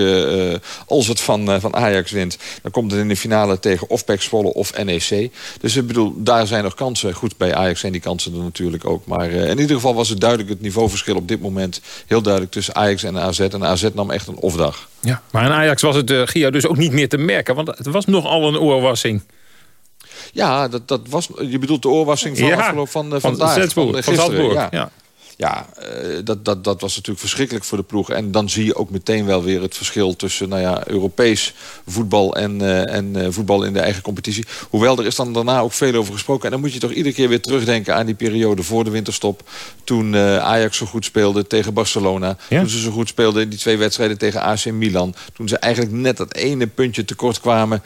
als het van, van Ajax wint... dan komt het in de finale tegen of Zwolle of NEC. Dus ik bedoel, daar zijn nog kansen. Goed, bij Ajax zijn die kansen er natuurlijk ook. Maar in ieder geval was het duidelijk het niveauverschil op dit moment... heel duidelijk tussen Ajax en AZ. En AZ nam echt een of-dag. Ja, maar in Ajax was het, uh, Gia, dus ook niet meer te merken. Want het was nogal een oorwassing. Ja, dat, dat was, je bedoelt de oorwassing van, ja, afgeloop van, van vandaag. Van, van, van ja. ja. Ja, dat, dat, dat was natuurlijk verschrikkelijk voor de ploeg. En dan zie je ook meteen wel weer het verschil tussen nou ja, Europees voetbal en, uh, en uh, voetbal in de eigen competitie. Hoewel, er is dan daarna ook veel over gesproken. En dan moet je toch iedere keer weer terugdenken aan die periode voor de winterstop. Toen Ajax zo goed speelde tegen Barcelona. Ja? Toen ze zo goed speelden in die twee wedstrijden tegen AC Milan. Toen ze eigenlijk net dat ene puntje tekort kwamen.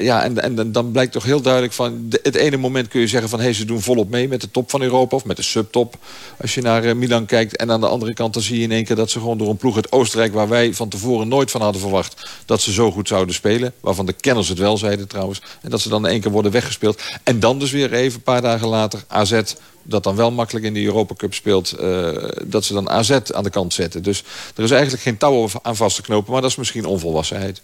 ja, en, en dan blijkt toch heel duidelijk van... Het ene moment kun je zeggen van... hé, hey, ze doen volop mee met de top van Europa of met de subtop. Als je naar uh, Milan kijkt. En aan de andere kant dan zie je in één keer dat ze gewoon door een ploeg uit Oostenrijk... waar wij van tevoren nooit van hadden verwacht dat ze zo goed zouden spelen. Waarvan de kenners het wel zeiden trouwens. En dat ze dan in één keer worden weggespeeld. En dan dus weer even een paar dagen later AZ dat dan wel makkelijk in de Europa Cup speelt... Uh, dat ze dan AZ aan de kant zetten. Dus er is eigenlijk geen touw aan vast te knopen... maar dat is misschien onvolwassenheid.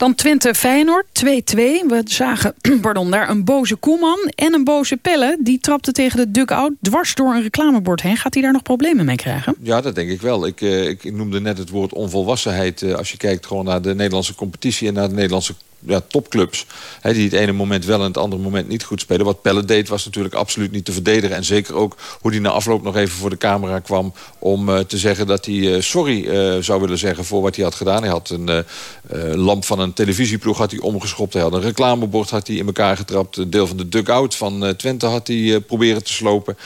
Dan Twente Feyenoord, 2-2. We zagen pardon, daar een boze Koeman en een boze Pelle. Die trapte tegen de dugout dwars door een reclamebord heen. Gaat hij daar nog problemen mee krijgen? Ja, dat denk ik wel. Ik, uh, ik noemde net het woord onvolwassenheid. Uh, als je kijkt gewoon naar de Nederlandse competitie... en naar de Nederlandse ja, topclubs. Hè, die het ene moment wel en het andere moment niet goed spelen. Wat Pelle deed was natuurlijk absoluut niet te verdedigen. En zeker ook hoe hij na afloop nog even voor de camera kwam... om uh, te zeggen dat hij uh, sorry uh, zou willen zeggen voor wat hij had gedaan. Hij had een lamp van een televisieploeg had hij omgeschopt. Hij had een reclamebord had hij in elkaar getrapt. Een deel van de dugout van Twente had hij proberen te slopen.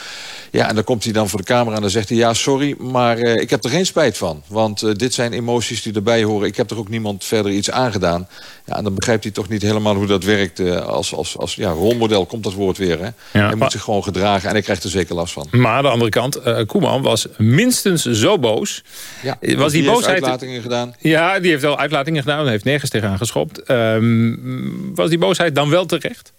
Ja, en dan komt hij dan voor de camera en dan zegt hij... ja, sorry, maar ik heb er geen spijt van. Want dit zijn emoties die erbij horen. Ik heb er ook niemand verder iets aangedaan. Ja, en dan begrijpt hij toch niet helemaal hoe dat werkt. als als, als ja, rolmodel komt dat woord weer. Hè? hij moet zich gewoon gedragen en hij krijgt er zeker last van. Maar aan de andere kant, Koeman was minstens zo boos. Ja, was die, die boosheid... uitlatingen gedaan. Ja, die heeft wel uitlatingen gedaan. Hij heeft nergens tegenaan geschopt. Ehm, was die boosheid dan wel terecht?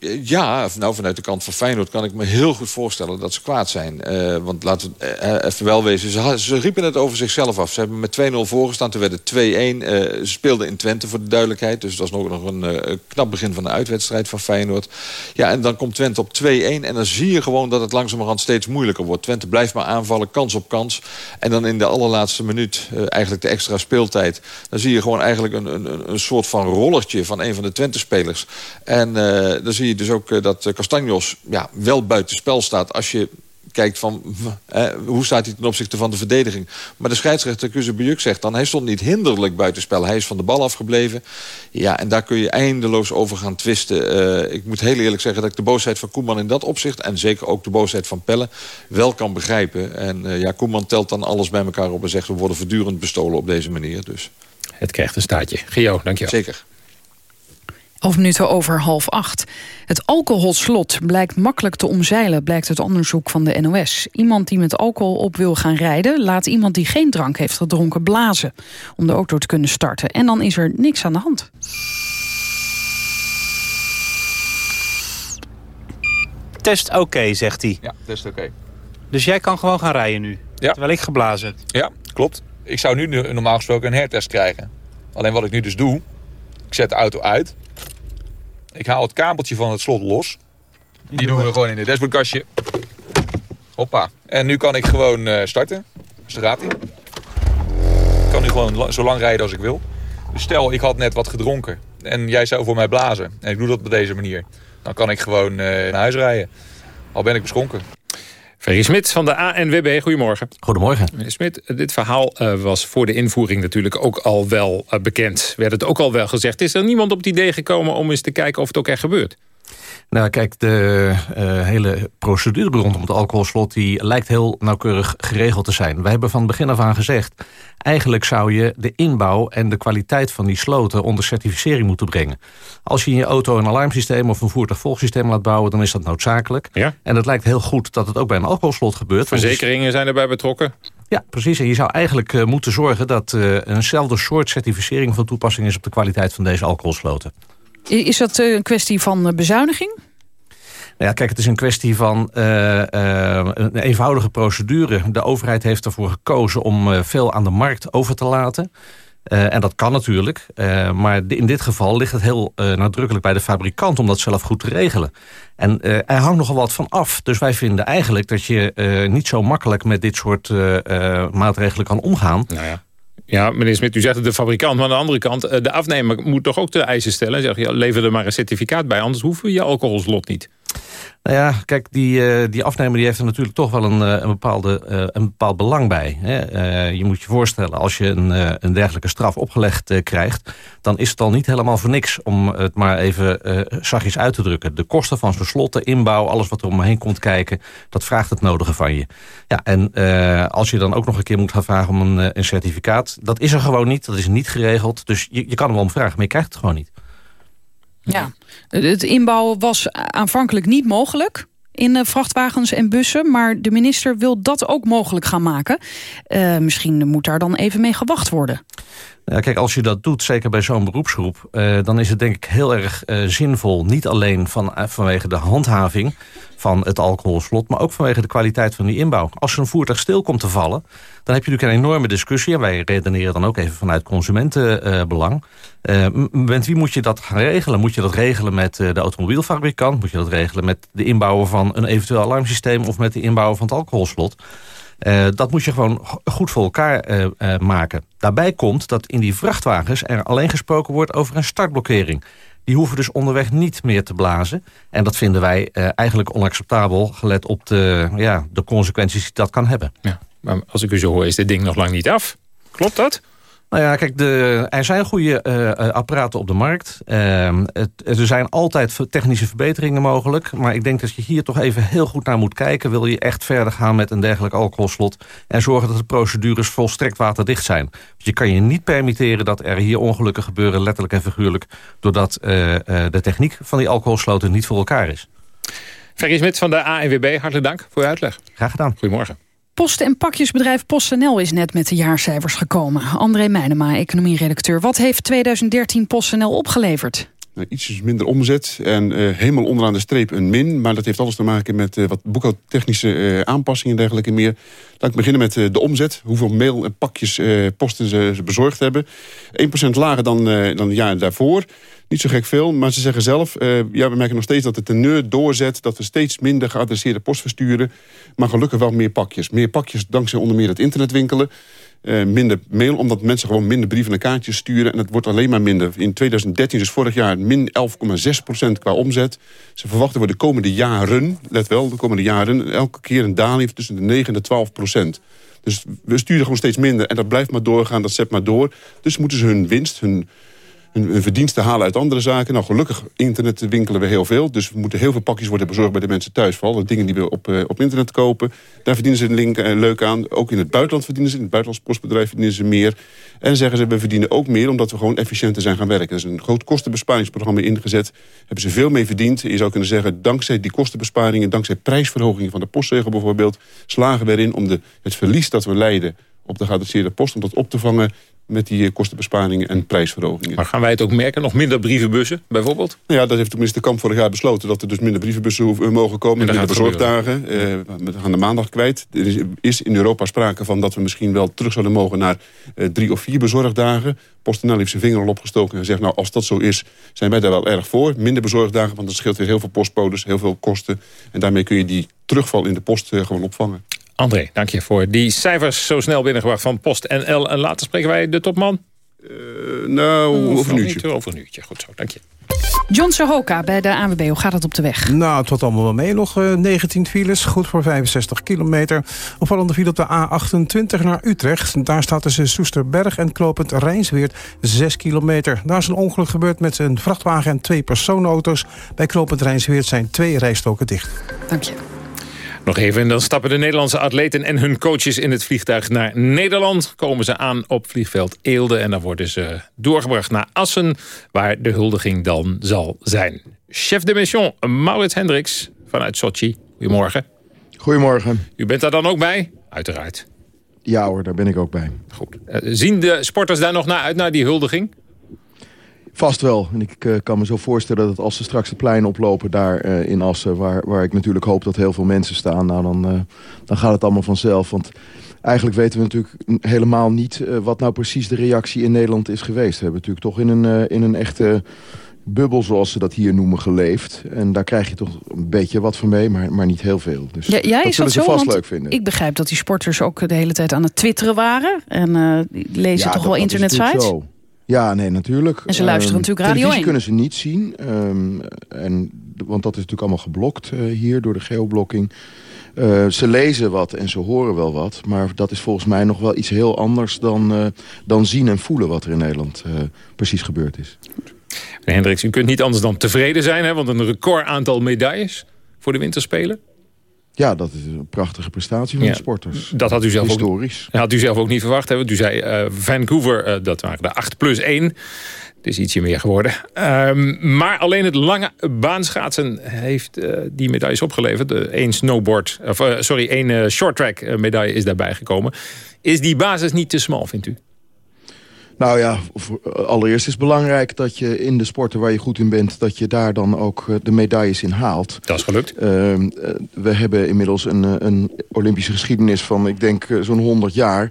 Ja, nou vanuit de kant van Feyenoord kan ik me heel goed voorstellen dat ze kwaad zijn. Uh, want laten we uh, even wel wezen, ze, ze, riepen het over zichzelf af. Ze hebben met 2-0 voorgestaan, toen werd het 2-1. Uh, ze speelden in Twente voor de duidelijkheid. Dus dat was nog, nog een knap begin van de uitwedstrijd van Feyenoord. Ja, en dan komt Twente op 2-1. En dan zie je gewoon dat het langzamerhand steeds moeilijker wordt. Twente blijft maar aanvallen, kans op kans. En dan in de allerlaatste minuut, eigenlijk de extra speeltijd... dan zie je gewoon eigenlijk een, een, een soort van rollertje van een van de Twente-spelers. En dan zie je dus ook eh, dat eh, Castanjos ja, wel buitenspel staat... als je kijkt van hoe staat hij ten opzichte van de verdediging. Maar de scheidsrechter Kuzebujuk zegt dan... hij stond niet hinderlijk buitenspel. Hij is van de bal afgebleven. Ja, en daar kun je eindeloos over gaan twisten. Uh, ik moet heel eerlijk zeggen dat ik de boosheid van Koeman in dat opzicht... en zeker ook de boosheid van Pelle wel kan begrijpen. En uh, ja, Koeman telt dan alles bij elkaar op en zegt... we worden voortdurend bestolen op deze manier. Dus. Het krijgt een staartje. Gio, dankjewel. Zeker. Elf minuten over half acht. Het alcoholslot blijkt makkelijk te omzeilen, blijkt het onderzoek van de NOS. Iemand die met alcohol op wil gaan rijden... laat iemand die geen drank heeft gedronken blazen... om de auto te kunnen starten. En dan is er niks aan de hand. Test oké, zegt hij. Ja, test oké. Dus jij kan gewoon gaan rijden nu? Ja. Terwijl ik geblazen heb? Ja, klopt. Ik zou nu normaal gesproken een hertest krijgen. Alleen wat ik nu dus doe... ik zet de auto uit... Ik haal het kabeltje van het slot los. Die doen we gewoon in het dashboardkastje. Hoppa. En nu kan ik gewoon uh, starten. Dus daar gaat hij. Ik kan nu gewoon zo lang rijden als ik wil. Dus stel, ik had net wat gedronken. En jij zou voor mij blazen. En ik doe dat op deze manier. Dan kan ik gewoon uh, naar huis rijden. Al ben ik beschonken. Ferry Smit van de ANWB, goedemorgen. Goedemorgen. Meneer Smit, dit verhaal uh, was voor de invoering natuurlijk ook al wel uh, bekend. Werd het ook al wel gezegd. Is er niemand op het idee gekomen om eens te kijken of het ook echt gebeurt? Nou, kijk, de uh, hele procedure rondom het alcoholslot... die lijkt heel nauwkeurig geregeld te zijn. Wij hebben van begin af aan gezegd... eigenlijk zou je de inbouw en de kwaliteit van die sloten... onder certificering moeten brengen. Als je in je auto een alarmsysteem of een voertuigvolgsysteem laat bouwen... dan is dat noodzakelijk. Ja? En het lijkt heel goed dat het ook bij een alcoholslot gebeurt. Verzekeringen zijn erbij betrokken? Ja, precies. En je zou eigenlijk uh, moeten zorgen dat uh, eenzelfde soort certificering van toepassing is op de kwaliteit van deze alcoholsloten. Is dat een kwestie van bezuiniging? Nou ja, kijk, het is een kwestie van uh, uh, een eenvoudige procedure. De overheid heeft ervoor gekozen om uh, veel aan de markt over te laten. en dat kan natuurlijk. maar in dit geval ligt het heel nadrukkelijk bij de fabrikant... om dat zelf goed te regelen. En er hangt nogal wat van af. Dus wij vinden eigenlijk dat je niet zo makkelijk... met dit soort maatregelen kan omgaan. Nou ja. Ja, meneer Smit, u zegt de fabrikant. Maar aan de andere kant, de afnemer moet toch ook de eisen stellen. En zeggen, ja, lever er maar een certificaat bij, anders hoeven we je alcoholslot niet. Nou ja, kijk, die, uh, die afnemer die heeft er natuurlijk toch wel een, uh, een, bepaalde, uh, een bepaald belang bij. Je moet je voorstellen, als je een, een dergelijke straf opgelegd krijgt... dan is het al niet helemaal voor niks, om het maar even zachtjes uit te drukken. De kosten van zo'n slot, de inbouw, alles wat er omheen komt kijken... dat vraagt het nodige van je. Ja, en als je dan ook nog een keer moet gaan vragen om een, een certificaat... dat is er gewoon niet, dat is niet geregeld. Dus je, je kan hem wel om vragen, maar je krijgt het gewoon niet. Ja, het inbouwen was aanvankelijk niet mogelijk in eh, vrachtwagens en bussen. Maar de minister wil dat ook mogelijk gaan maken. Uh, misschien moet daar dan even mee gewacht worden. Ja, kijk, als je dat doet, zeker bij zo'n beroepsgroep... Uh, dan is het denk ik heel erg uh, zinvol. Niet alleen van, vanwege de handhaving van het alcoholslot... maar ook vanwege de kwaliteit van die inbouw. Als een voertuig stil komt te vallen... dan heb je natuurlijk een enorme discussie... en wij redeneren dan ook even vanuit consumentenbelang. Met wie moet je dat gaan regelen? Moet je dat regelen met de automobielfabrikant? Moet je dat regelen met de inbouwer van een eventueel alarmsysteem... of met de inbouwer van het alcoholslot? Uh, dat moet je gewoon goed voor elkaar uh, uh, maken. Daarbij komt dat in die vrachtwagens er alleen gesproken wordt over een startblokkering. Die hoeven dus onderweg niet meer te blazen. En dat vinden wij eigenlijk onacceptabel... gelet op de, ja, de consequenties die dat kan hebben. Ja, maar als ik u zo hoor, is dit ding nog lang niet af. Klopt dat? Nou ja, kijk, de, er zijn goede uh, apparaten op de markt. Uh, het, er zijn altijd technische verbeteringen mogelijk. Maar ik denk dat je hier toch even heel goed naar moet kijken. Wil je echt verder gaan met een dergelijk alcoholslot... en zorgen dat de procedures volstrekt waterdicht zijn. Want je kan je niet permitteren dat er hier ongelukken gebeuren... letterlijk en figuurlijk... doordat uh, de techniek van die alcoholsloten niet voor elkaar is. Ferry Smit van de ANWB, hartelijk dank voor je uitleg. Graag gedaan. Goedemorgen. Post- en pakjesbedrijf PostNL is net met de jaarcijfers gekomen. André Meijnema, economieredacteur. Wat heeft 2013 PostNL opgeleverd? Nou, iets minder omzet en uh, helemaal onderaan de streep een min. Maar dat heeft alles te maken met uh, wat boekhoudtechnische aanpassingen en dergelijke meer. Laat ik beginnen met de omzet. Hoeveel mail en pakjes posten ze, ze, bezorgd hebben. 1% lager dan, dan het jaar daarvoor. Niet zo gek veel, maar ze zeggen zelf... ja, we merken nog steeds dat de teneur doorzet... dat we steeds minder geadresseerde post versturen. Maar gelukkig wel meer pakjes. Meer pakjes dankzij onder meer het internetwinkelen. Uh, minder mail, omdat mensen gewoon minder brieven en kaartjes sturen. En het wordt alleen maar minder. In 2013, dus vorig jaar, min 11,6% qua omzet. Ze verwachten voor de komende jaren, let wel, de komende jaren... elke keer een daling tussen de 9 en de 12 procent. Dus we sturen gewoon steeds minder. En dat blijft maar doorgaan, dat zet maar door. Dus moeten ze hun winst, hun hun, verdiensten halen uit andere zaken. Nou, gelukkig internet winkelen we heel veel. Dus we moeten heel veel pakjes worden bezorgd bij de mensen thuis. Vooral de dingen die we op, uh, op internet kopen. Daar verdienen ze een link, uh, leuk aan. Ook in het buitenland verdienen ze. In het buitenlands postbedrijf verdienen ze meer. En zeggen ze, we verdienen ook meer omdat we gewoon efficiënter zijn gaan werken. Er is een groot kostenbesparingsprogramma ingezet. Hebben ze veel mee verdiend. Je zou kunnen zeggen, dankzij die kostenbesparingen... dankzij prijsverhogingen van de postzegel bijvoorbeeld... slagen we erin om de, het verlies dat we leiden op de geadresseerde post... om dat op te vangen met die eh, kostenbesparingen en prijsverhogingen. Maar gaan wij het ook merken? Nog minder brievenbussen bijvoorbeeld? Nou ja, dat heeft de minister Kamp vorig jaar besloten... dat er dus minder brievenbussen eh, mogen komen. En minder bezorgdagen. Uh, we gaan de maandag kwijt. Er is in Europa sprake van dat we misschien wel terug zouden mogen... naar uh, drie of vier bezorgdagen. PostNL heeft zijn vinger al opgestoken en gezegd... nou, als dat zo is, zijn wij daar wel erg voor. Minder bezorgdagen, want dat scheelt weer heel veel postbodes... heel veel kosten. En daarmee kun je die terugval in de post gewoon opvangen. André, dank je voor die cijfers zo snel binnengebracht van PostNL. En later spreken wij de topman. Uh, nou, over een uurtje. Over een uurtje, goed zo, dank je. John Sohoka bij de ANWB, hoe gaat het op de weg? Nou, het valt allemaal wel mee. Nog uh, 19 files, goed voor 65 kilometer. Opvallende file op de A28 naar Utrecht. Daar staat tussen Soesterberg en Klopend Rijnsweert 6 kilometer. Daar is een ongeluk gebeurd met een vrachtwagen en twee personenauto's. Bij Klopend Rijnsweert zijn twee rijstoken dicht. Dank je. Nog even, en dan stappen de Nederlandse atleten en hun coaches in het vliegtuig naar Nederland. Komen ze aan op vliegveld Eelde en dan worden ze doorgebracht naar Assen... waar de huldiging dan zal zijn. Chef de mission Maurits Hendricks vanuit Sochi. Goedemorgen. Goedemorgen. U bent daar dan ook bij? Uiteraard. Ja hoor, daar ben ik ook bij. Goed. Uh, zien de sporters daar nog naar uit, naar die huldiging? Vast wel. En ik uh, kan me zo voorstellen dat als ze straks het plein oplopen daar uh, in Assen... Waar, waar ik natuurlijk hoop dat heel veel mensen staan... Nou, dan, uh, dan gaat het allemaal vanzelf. Want eigenlijk weten we natuurlijk helemaal niet... wat nou precies de reactie in Nederland is geweest. We hebben natuurlijk toch in een, in een echte bubbel, zoals ze dat hier noemen, geleefd. En daar krijg je toch een beetje wat van mee, maar, maar niet heel veel. Dus ja, jij dat zullen ze vast leuk vinden. Ik begrijp dat die sporters ook de hele tijd aan het twitteren waren. En die lezen ja, toch dat, wel internetsites? Ja, nee, natuurlijk. En ze luisteren um, natuurlijk Radio 1. kunnen ze niet zien. Um, en, want dat is natuurlijk allemaal geblokt uh, hier door de geoblokking. Uh, ze lezen wat en ze horen wel wat. Maar dat is volgens mij nog wel iets heel anders dan, uh, dan zien en voelen wat er in Nederland precies gebeurd is. Meneer Hendricks, u kunt niet anders dan tevreden zijn. Hè? Want een record aantal medailles voor de winterspelen. Ja, dat is een prachtige prestatie van ja, de sporters. Dat had u zelf Historisch. Ook, had u zelf ook niet verwacht. Hè? Want u zei uh, Vancouver, uh, dat waren de 8 plus 1. Het is ietsje meer geworden. Um, maar alleen het lange baanschaatsen heeft uh, die medailles opgeleverd. Eén snowboard, of, sorry, één short track medaille is daarbij gekomen. Is die basis niet te smal, vindt u? Nou ja, allereerst is het belangrijk dat je in de sporten waar je goed in bent... dat je daar dan ook de medailles in haalt. Dat is gelukt. Uh, we hebben inmiddels een, een Olympische geschiedenis van, ik denk, zo'n 100 jaar...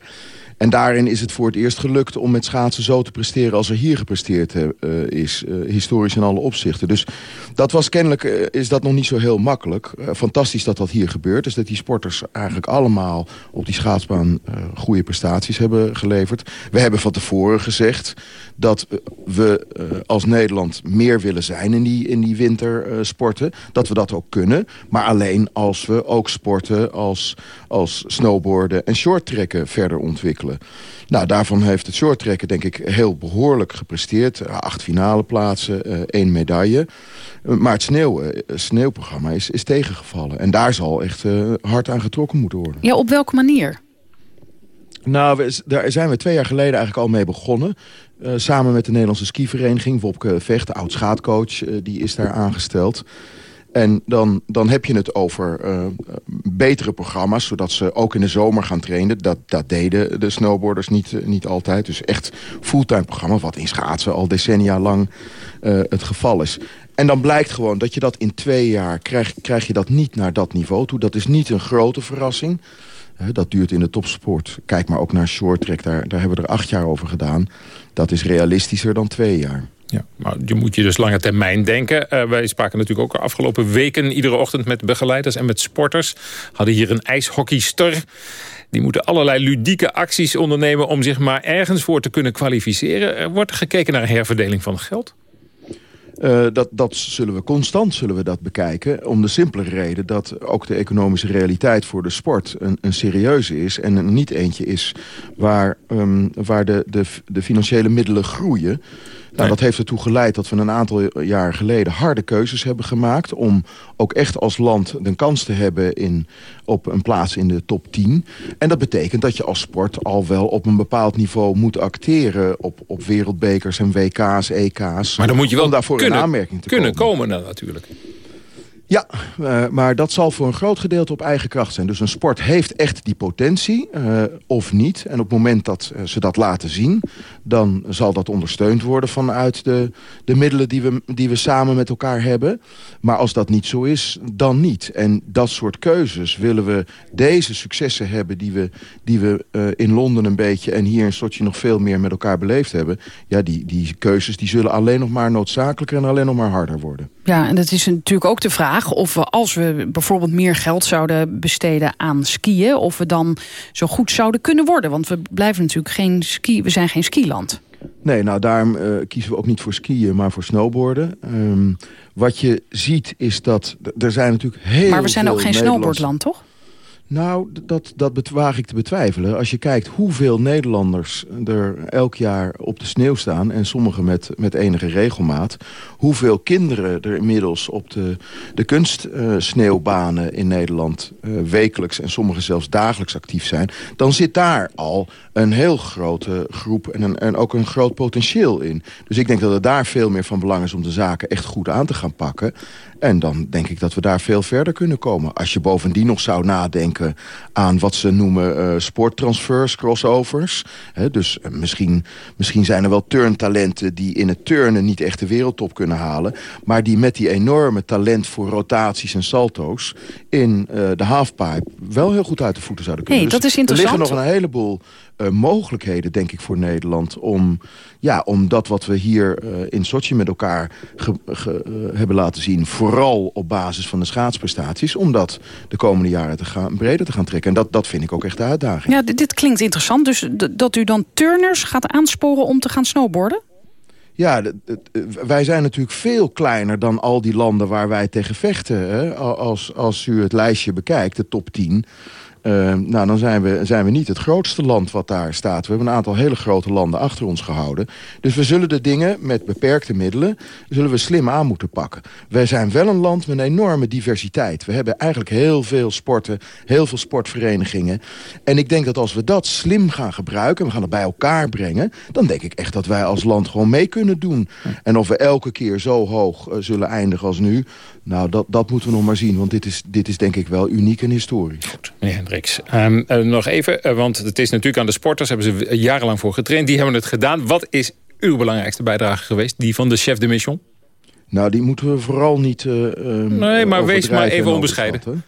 En daarin is het voor het eerst gelukt om met schaatsen zo te presteren... als er hier gepresteerd uh, is, uh, historisch in alle opzichten. Dus dat was kennelijk is dat nog niet zo heel makkelijk. fantastisch dat dat hier gebeurt. Dus dat die sporters eigenlijk allemaal op die schaatsbaan... goede prestaties hebben geleverd. We hebben van tevoren gezegd dat we als Nederland meer willen zijn... in die, in die wintersporten. dat we dat ook kunnen. Maar alleen als we ook sporten als, als snowboarden en shorttrekken verder ontwikkelen. Ontwikkelen. Nou, daarvan heeft het shorttrekken denk ik heel behoorlijk gepresteerd. Acht finale plaatsen, één medaille. Maar het sneeuw, sneeuwprogramma is, is tegengevallen. En daar zal echt hard aan getrokken moeten worden. Ja, op welke manier? Nou, we, daar zijn we twee jaar geleden eigenlijk al mee begonnen. Uh, samen met de Nederlandse skivereniging. Wopke Vecht, de oud-schaatcoach, uh, die is daar aangesteld. En dan, dan heb je het over uh, betere programma's... zodat ze ook in de zomer gaan trainen. Dat, dat deden de snowboarders niet, niet altijd. Dus echt fulltime programma... wat in schaatsen al decennia lang het geval is. En dan blijkt gewoon dat je dat in twee jaar... Krijg, krijg je dat niet naar dat niveau toe. Dat is niet een grote verrassing dat duurt in de topsport. Kijk maar ook naar short track, daar, daar hebben we er acht jaar over gedaan. Dat is realistischer dan twee jaar. Ja, maar je moet je dus lange termijn denken. Uh, wij spraken natuurlijk ook afgelopen weken iedere ochtend met begeleiders en met sporters. Hadden hier een ijshockeyster. Die moeten allerlei ludieke acties ondernemen om zich maar ergens voor te kunnen kwalificeren. Er wordt gekeken naar een herverdeling van geld? Uh, dat, dat zullen we constant zullen we dat bekijken. Om de simpele reden dat ook de economische realiteit voor de sport een, een serieuze is. En een niet eentje is waar, um, waar de, de, de financiële middelen groeien. Nou, dat heeft ertoe geleid dat we een aantal jaar geleden harde keuzes hebben gemaakt... om ook echt als land de kans te hebben in, op een plaats in de top 10. En dat betekent dat je als sport al wel op een bepaald niveau moet acteren... op, op wereldbekers en WK's, EK's. Maar dan moet je wel daarvoor kunnen, in aanmerking te kunnen komen. komen dan natuurlijk. Ja, uh, maar dat zal voor een groot gedeelte op eigen kracht zijn. Dus een sport heeft echt die potentie, uh, of niet. En op het moment dat uh, ze dat laten zien... dan zal dat ondersteund worden vanuit de, de middelen die we, die we samen met elkaar hebben. Maar als dat niet zo is, dan niet. En dat soort keuzes willen we deze successen hebben... die we, die we in Londen een beetje en hier in Sochi nog veel meer met elkaar beleefd hebben. Ja, die, die keuzes die zullen alleen nog maar noodzakelijker en alleen nog maar harder worden. Ja, en dat is natuurlijk ook de vraag of we als we bijvoorbeeld meer geld zouden besteden aan skiën... of we dan zo goed zouden kunnen worden. Want we blijven natuurlijk geen ski, we zijn geen skiland. Nee, nou daarom uh, kiezen we ook niet voor skiën, maar voor snowboarden. Um, wat je ziet is dat er zijn natuurlijk heel Maar we zijn ook geen snowboardland, toch? Nou, dat, dat waag ik te betwijfelen. Als je kijkt hoeveel Nederlanders er elk jaar op de sneeuw staan... en sommigen met, met enige regelmaat... hoeveel kinderen er inmiddels op de, de kunstsneeuwbanen in Nederland... Uh, wekelijks en sommigen zelfs dagelijks actief zijn... dan zit daar al een heel grote groep en, een, en ook een groot potentieel in. Dus ik denk dat het daar veel meer van belang is om de zaken echt goed aan te gaan pakken. En dan denk ik dat we daar veel verder kunnen komen. Als je bovendien nog zou nadenken aan wat ze noemen uh, sporttransfers, crossovers. He, dus uh, misschien, misschien zijn er wel turntalenten die in het turnen niet echt de wereldtop kunnen halen. Maar die met die enorme talent voor rotaties en salto's in uh, de halfpipe wel heel goed uit de voeten zouden kunnen. Hey, dat dus is interessant. Er liggen nog een heleboel uh, mogelijkheden, denk ik, voor Nederland... om, ja, om dat wat we hier uh, in Sochi met elkaar ge, ge, uh, hebben laten zien... vooral op basis van de schaatsprestaties... om dat de komende jaren te gaan, breder te gaan trekken. En dat, dat vind ik ook echt de uitdaging. Ja, dit, dit klinkt interessant. Dus dat u dan turners gaat aansporen om te gaan snowboarden? Ja, wij zijn natuurlijk veel kleiner dan al die landen waar wij tegen vechten. Hè? Als, als u het lijstje bekijkt, de top 10... Uh, nou, dan zijn we, zijn we niet het grootste land wat daar staat. We hebben een aantal hele grote landen achter ons gehouden. Dus we zullen de dingen met beperkte middelen... zullen we slim aan moeten pakken. Wij zijn wel een land met een enorme diversiteit. We hebben eigenlijk heel veel sporten, heel veel sportverenigingen. En ik denk dat als we dat slim gaan gebruiken... we gaan het bij elkaar brengen... dan denk ik echt dat wij als land gewoon mee kunnen doen. En of we elke keer zo hoog uh, zullen eindigen als nu... nou, dat, dat moeten we nog maar zien. Want dit is, dit is denk ik wel uniek en historisch. Goed, meneer Hendricks. Um, uh, nog even, uh, want het is natuurlijk aan de sporters... hebben ze jarenlang voor getraind. Die hebben het gedaan. Wat is uw belangrijkste bijdrage geweest? Die van de chef de mission? Nou, die moeten we vooral niet... Uh, nee, maar wees maar even onbescheiden.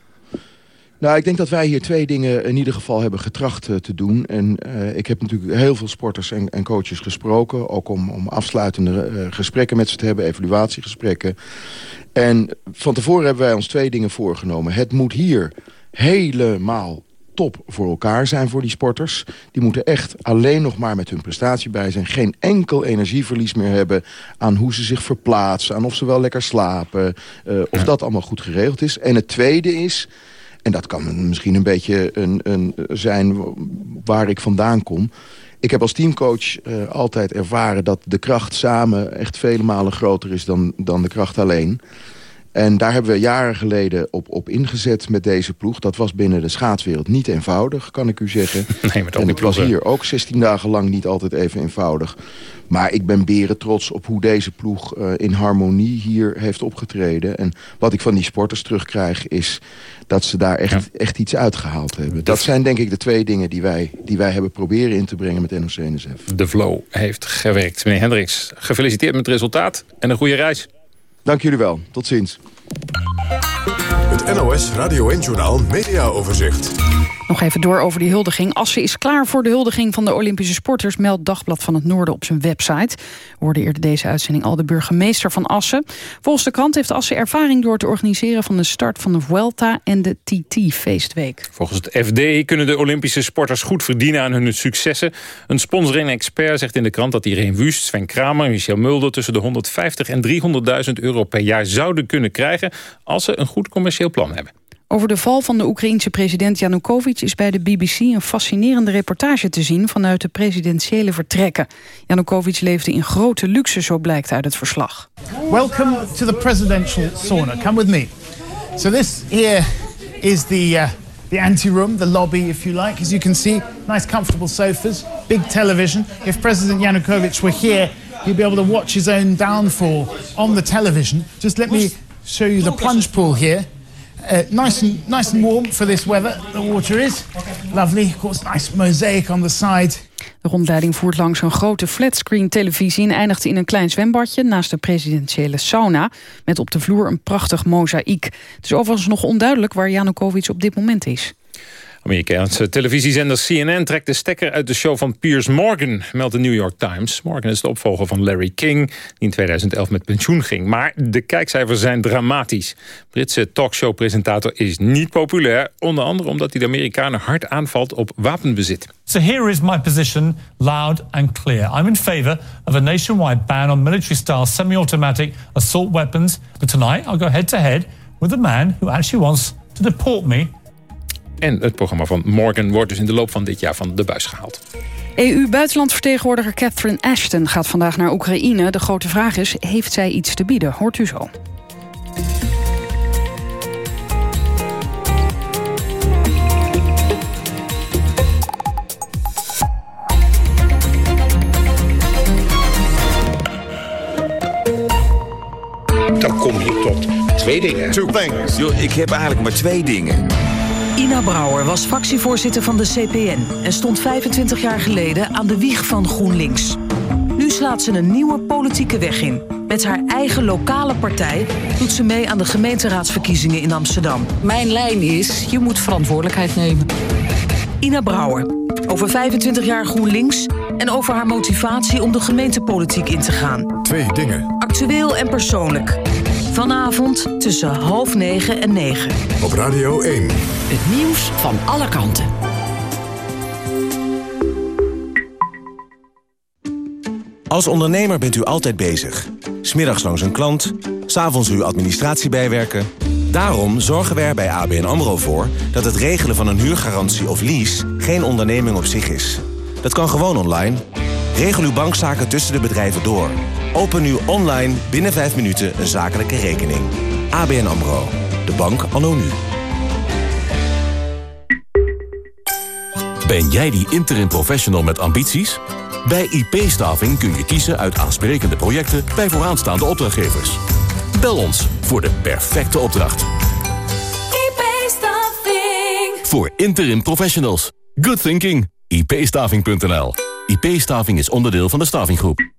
Nou, ik denk dat wij hier twee dingen in ieder geval hebben getracht uh, te doen. En uh, ik heb natuurlijk heel veel sporters en, en coaches gesproken. Ook om, om afsluitende uh, gesprekken met ze te hebben, evaluatiegesprekken. En van tevoren hebben wij ons twee dingen voorgenomen. Het moet hier helemaal top voor elkaar zijn voor die sporters. Die moeten echt alleen nog maar met hun prestatie bij zijn. Geen enkel energieverlies meer hebben aan hoe ze zich verplaatsen. Aan of ze wel lekker slapen. Of dat allemaal goed geregeld is. En het tweede is... En dat kan misschien een beetje een, een, zijn waar ik vandaan kom. Ik heb als teamcoach uh, altijd ervaren dat de kracht samen echt vele malen groter is dan, dan de kracht alleen. En daar hebben we jaren geleden op, op ingezet met deze ploeg. Dat was binnen de schaatswereld niet eenvoudig, kan ik u zeggen. Nee, en ik was hier ook 16 dagen lang niet altijd even eenvoudig. Maar ik ben beren trots op hoe deze ploeg uh, in harmonie hier heeft opgetreden. En wat ik van die sporters terugkrijg is dat ze daar echt, echt iets uitgehaald hebben. Dat zijn denk ik de twee dingen die wij, die wij hebben proberen in te brengen met NOC-NSF. De flow heeft gewerkt. Meneer Hendricks, gefeliciteerd met het resultaat en een goede reis. Dank jullie wel. Tot ziens. Música Het NOS Radio 1-journaal Media Overzicht. Nog even door over die huldiging. Assen is klaar voor de huldiging van de Olympische sporters... meldt Dagblad van het Noorden op zijn website. We hoorden eerder deze uitzending al de burgemeester van Assen. Volgens de krant heeft Assen ervaring door het organiseren... van de start van de Vuelta en de TT-feestweek. Volgens het FD kunnen de Olympische sporters goed verdienen aan hun successen. Een sponsoring-expert zegt in de krant dat Irene Wust, Sven Kramer en Michel Mulder... tussen de 150 en 300.000 euro per jaar zouden kunnen krijgen... als ze een goed commercieel plan hebben. Over de val van de Oekraïense president Janukovic is bij de BBC een fascinerende reportage te zien vanuit de presidentiële vertrekken. Janukovic leefde in grote luxe, zo blijkt uit het verslag. Welcome to the presidential sauna. Come with me. So this here is the uh, the anteroom, the lobby, if you like. As you can see, nice comfortable sofas, big television. If President Yanukovych were here, he'd be able to watch his own downfall on the television. Just let me show you the plunge pool here. Uh, nice and nice warm for this weather. The water is lovely. Of course, nice mosaic on the side. De rondleiding voert langs een grote flatscreen televisie... en eindigt in een klein zwembadje naast de presidentiële sauna... met op de vloer een prachtig mozaïek. Het is overigens nog onduidelijk waar Janukovic op dit moment is. Amerikaanse televisiezender CNN trekt de stekker uit de show van Piers Morgan, meldt de New York Times. Morgan is de opvolger van Larry King, die in 2011 met pensioen ging. Maar de kijkcijfers zijn dramatisch. Britse talkshow-presentator is niet populair, onder andere omdat hij de Amerikanen hard aanvalt op wapenbezit. So here is my position, loud and clear. I'm in favor of a nationwide ban on military-style semi-automatic assault weapons. But tonight I'll go head-to-head -head with a man who actually wants to deport me en het programma van Morgan wordt dus in de loop van dit jaar van de buis gehaald. EU-buitenlandvertegenwoordiger Catherine Ashton gaat vandaag naar Oekraïne. De grote vraag is, heeft zij iets te bieden? Hoort u zo. Dan kom je tot twee dingen. Two things. Yo, ik heb eigenlijk maar twee dingen. Ina Brouwer was fractievoorzitter van de CPN... en stond 25 jaar geleden aan de wieg van GroenLinks. Nu slaat ze een nieuwe politieke weg in. Met haar eigen lokale partij doet ze mee aan de gemeenteraadsverkiezingen in Amsterdam. Mijn lijn is, je moet verantwoordelijkheid nemen. Ina Brouwer, over 25 jaar GroenLinks... en over haar motivatie om de gemeentepolitiek in te gaan. Twee dingen. Actueel en persoonlijk. Vanavond tussen half negen en negen. Op Radio 1. Het nieuws van alle kanten. Als ondernemer bent u altijd bezig. Smiddags langs een klant, s'avonds uw administratie bijwerken. Daarom zorgen wij er bij ABN AMRO voor... dat het regelen van een huurgarantie of lease geen onderneming op zich is. Dat kan gewoon online. Regel uw bankzaken tussen de bedrijven door. Open nu online binnen 5 minuten een zakelijke rekening. ABN AMRO. De bank anno nu. Ben jij die interim professional met ambities? Bij IP-staving kun je kiezen uit aansprekende projecten bij vooraanstaande opdrachtgevers. Bel ons voor de perfecte opdracht. IP-staving. Voor interim professionals. Good thinking. ipstaving.nl IP-staving is onderdeel van de Stavinggroep.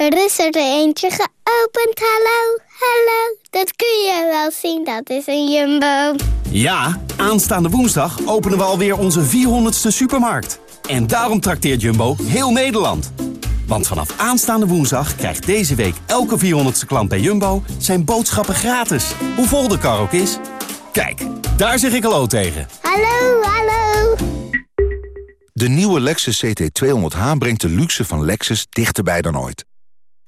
Er is er eentje geopend, hallo, hallo. Dat kun je wel zien, dat is een jumbo. Ja, aanstaande woensdag openen we alweer onze 400ste supermarkt. En daarom trakteert Jumbo heel Nederland. Want vanaf aanstaande woensdag krijgt deze week elke 400ste klant bij Jumbo zijn boodschappen gratis. Hoe vol de kar ook is. Kijk, daar zeg ik hallo tegen. Hallo, hallo. De nieuwe Lexus CT200H brengt de luxe van Lexus dichterbij dan ooit.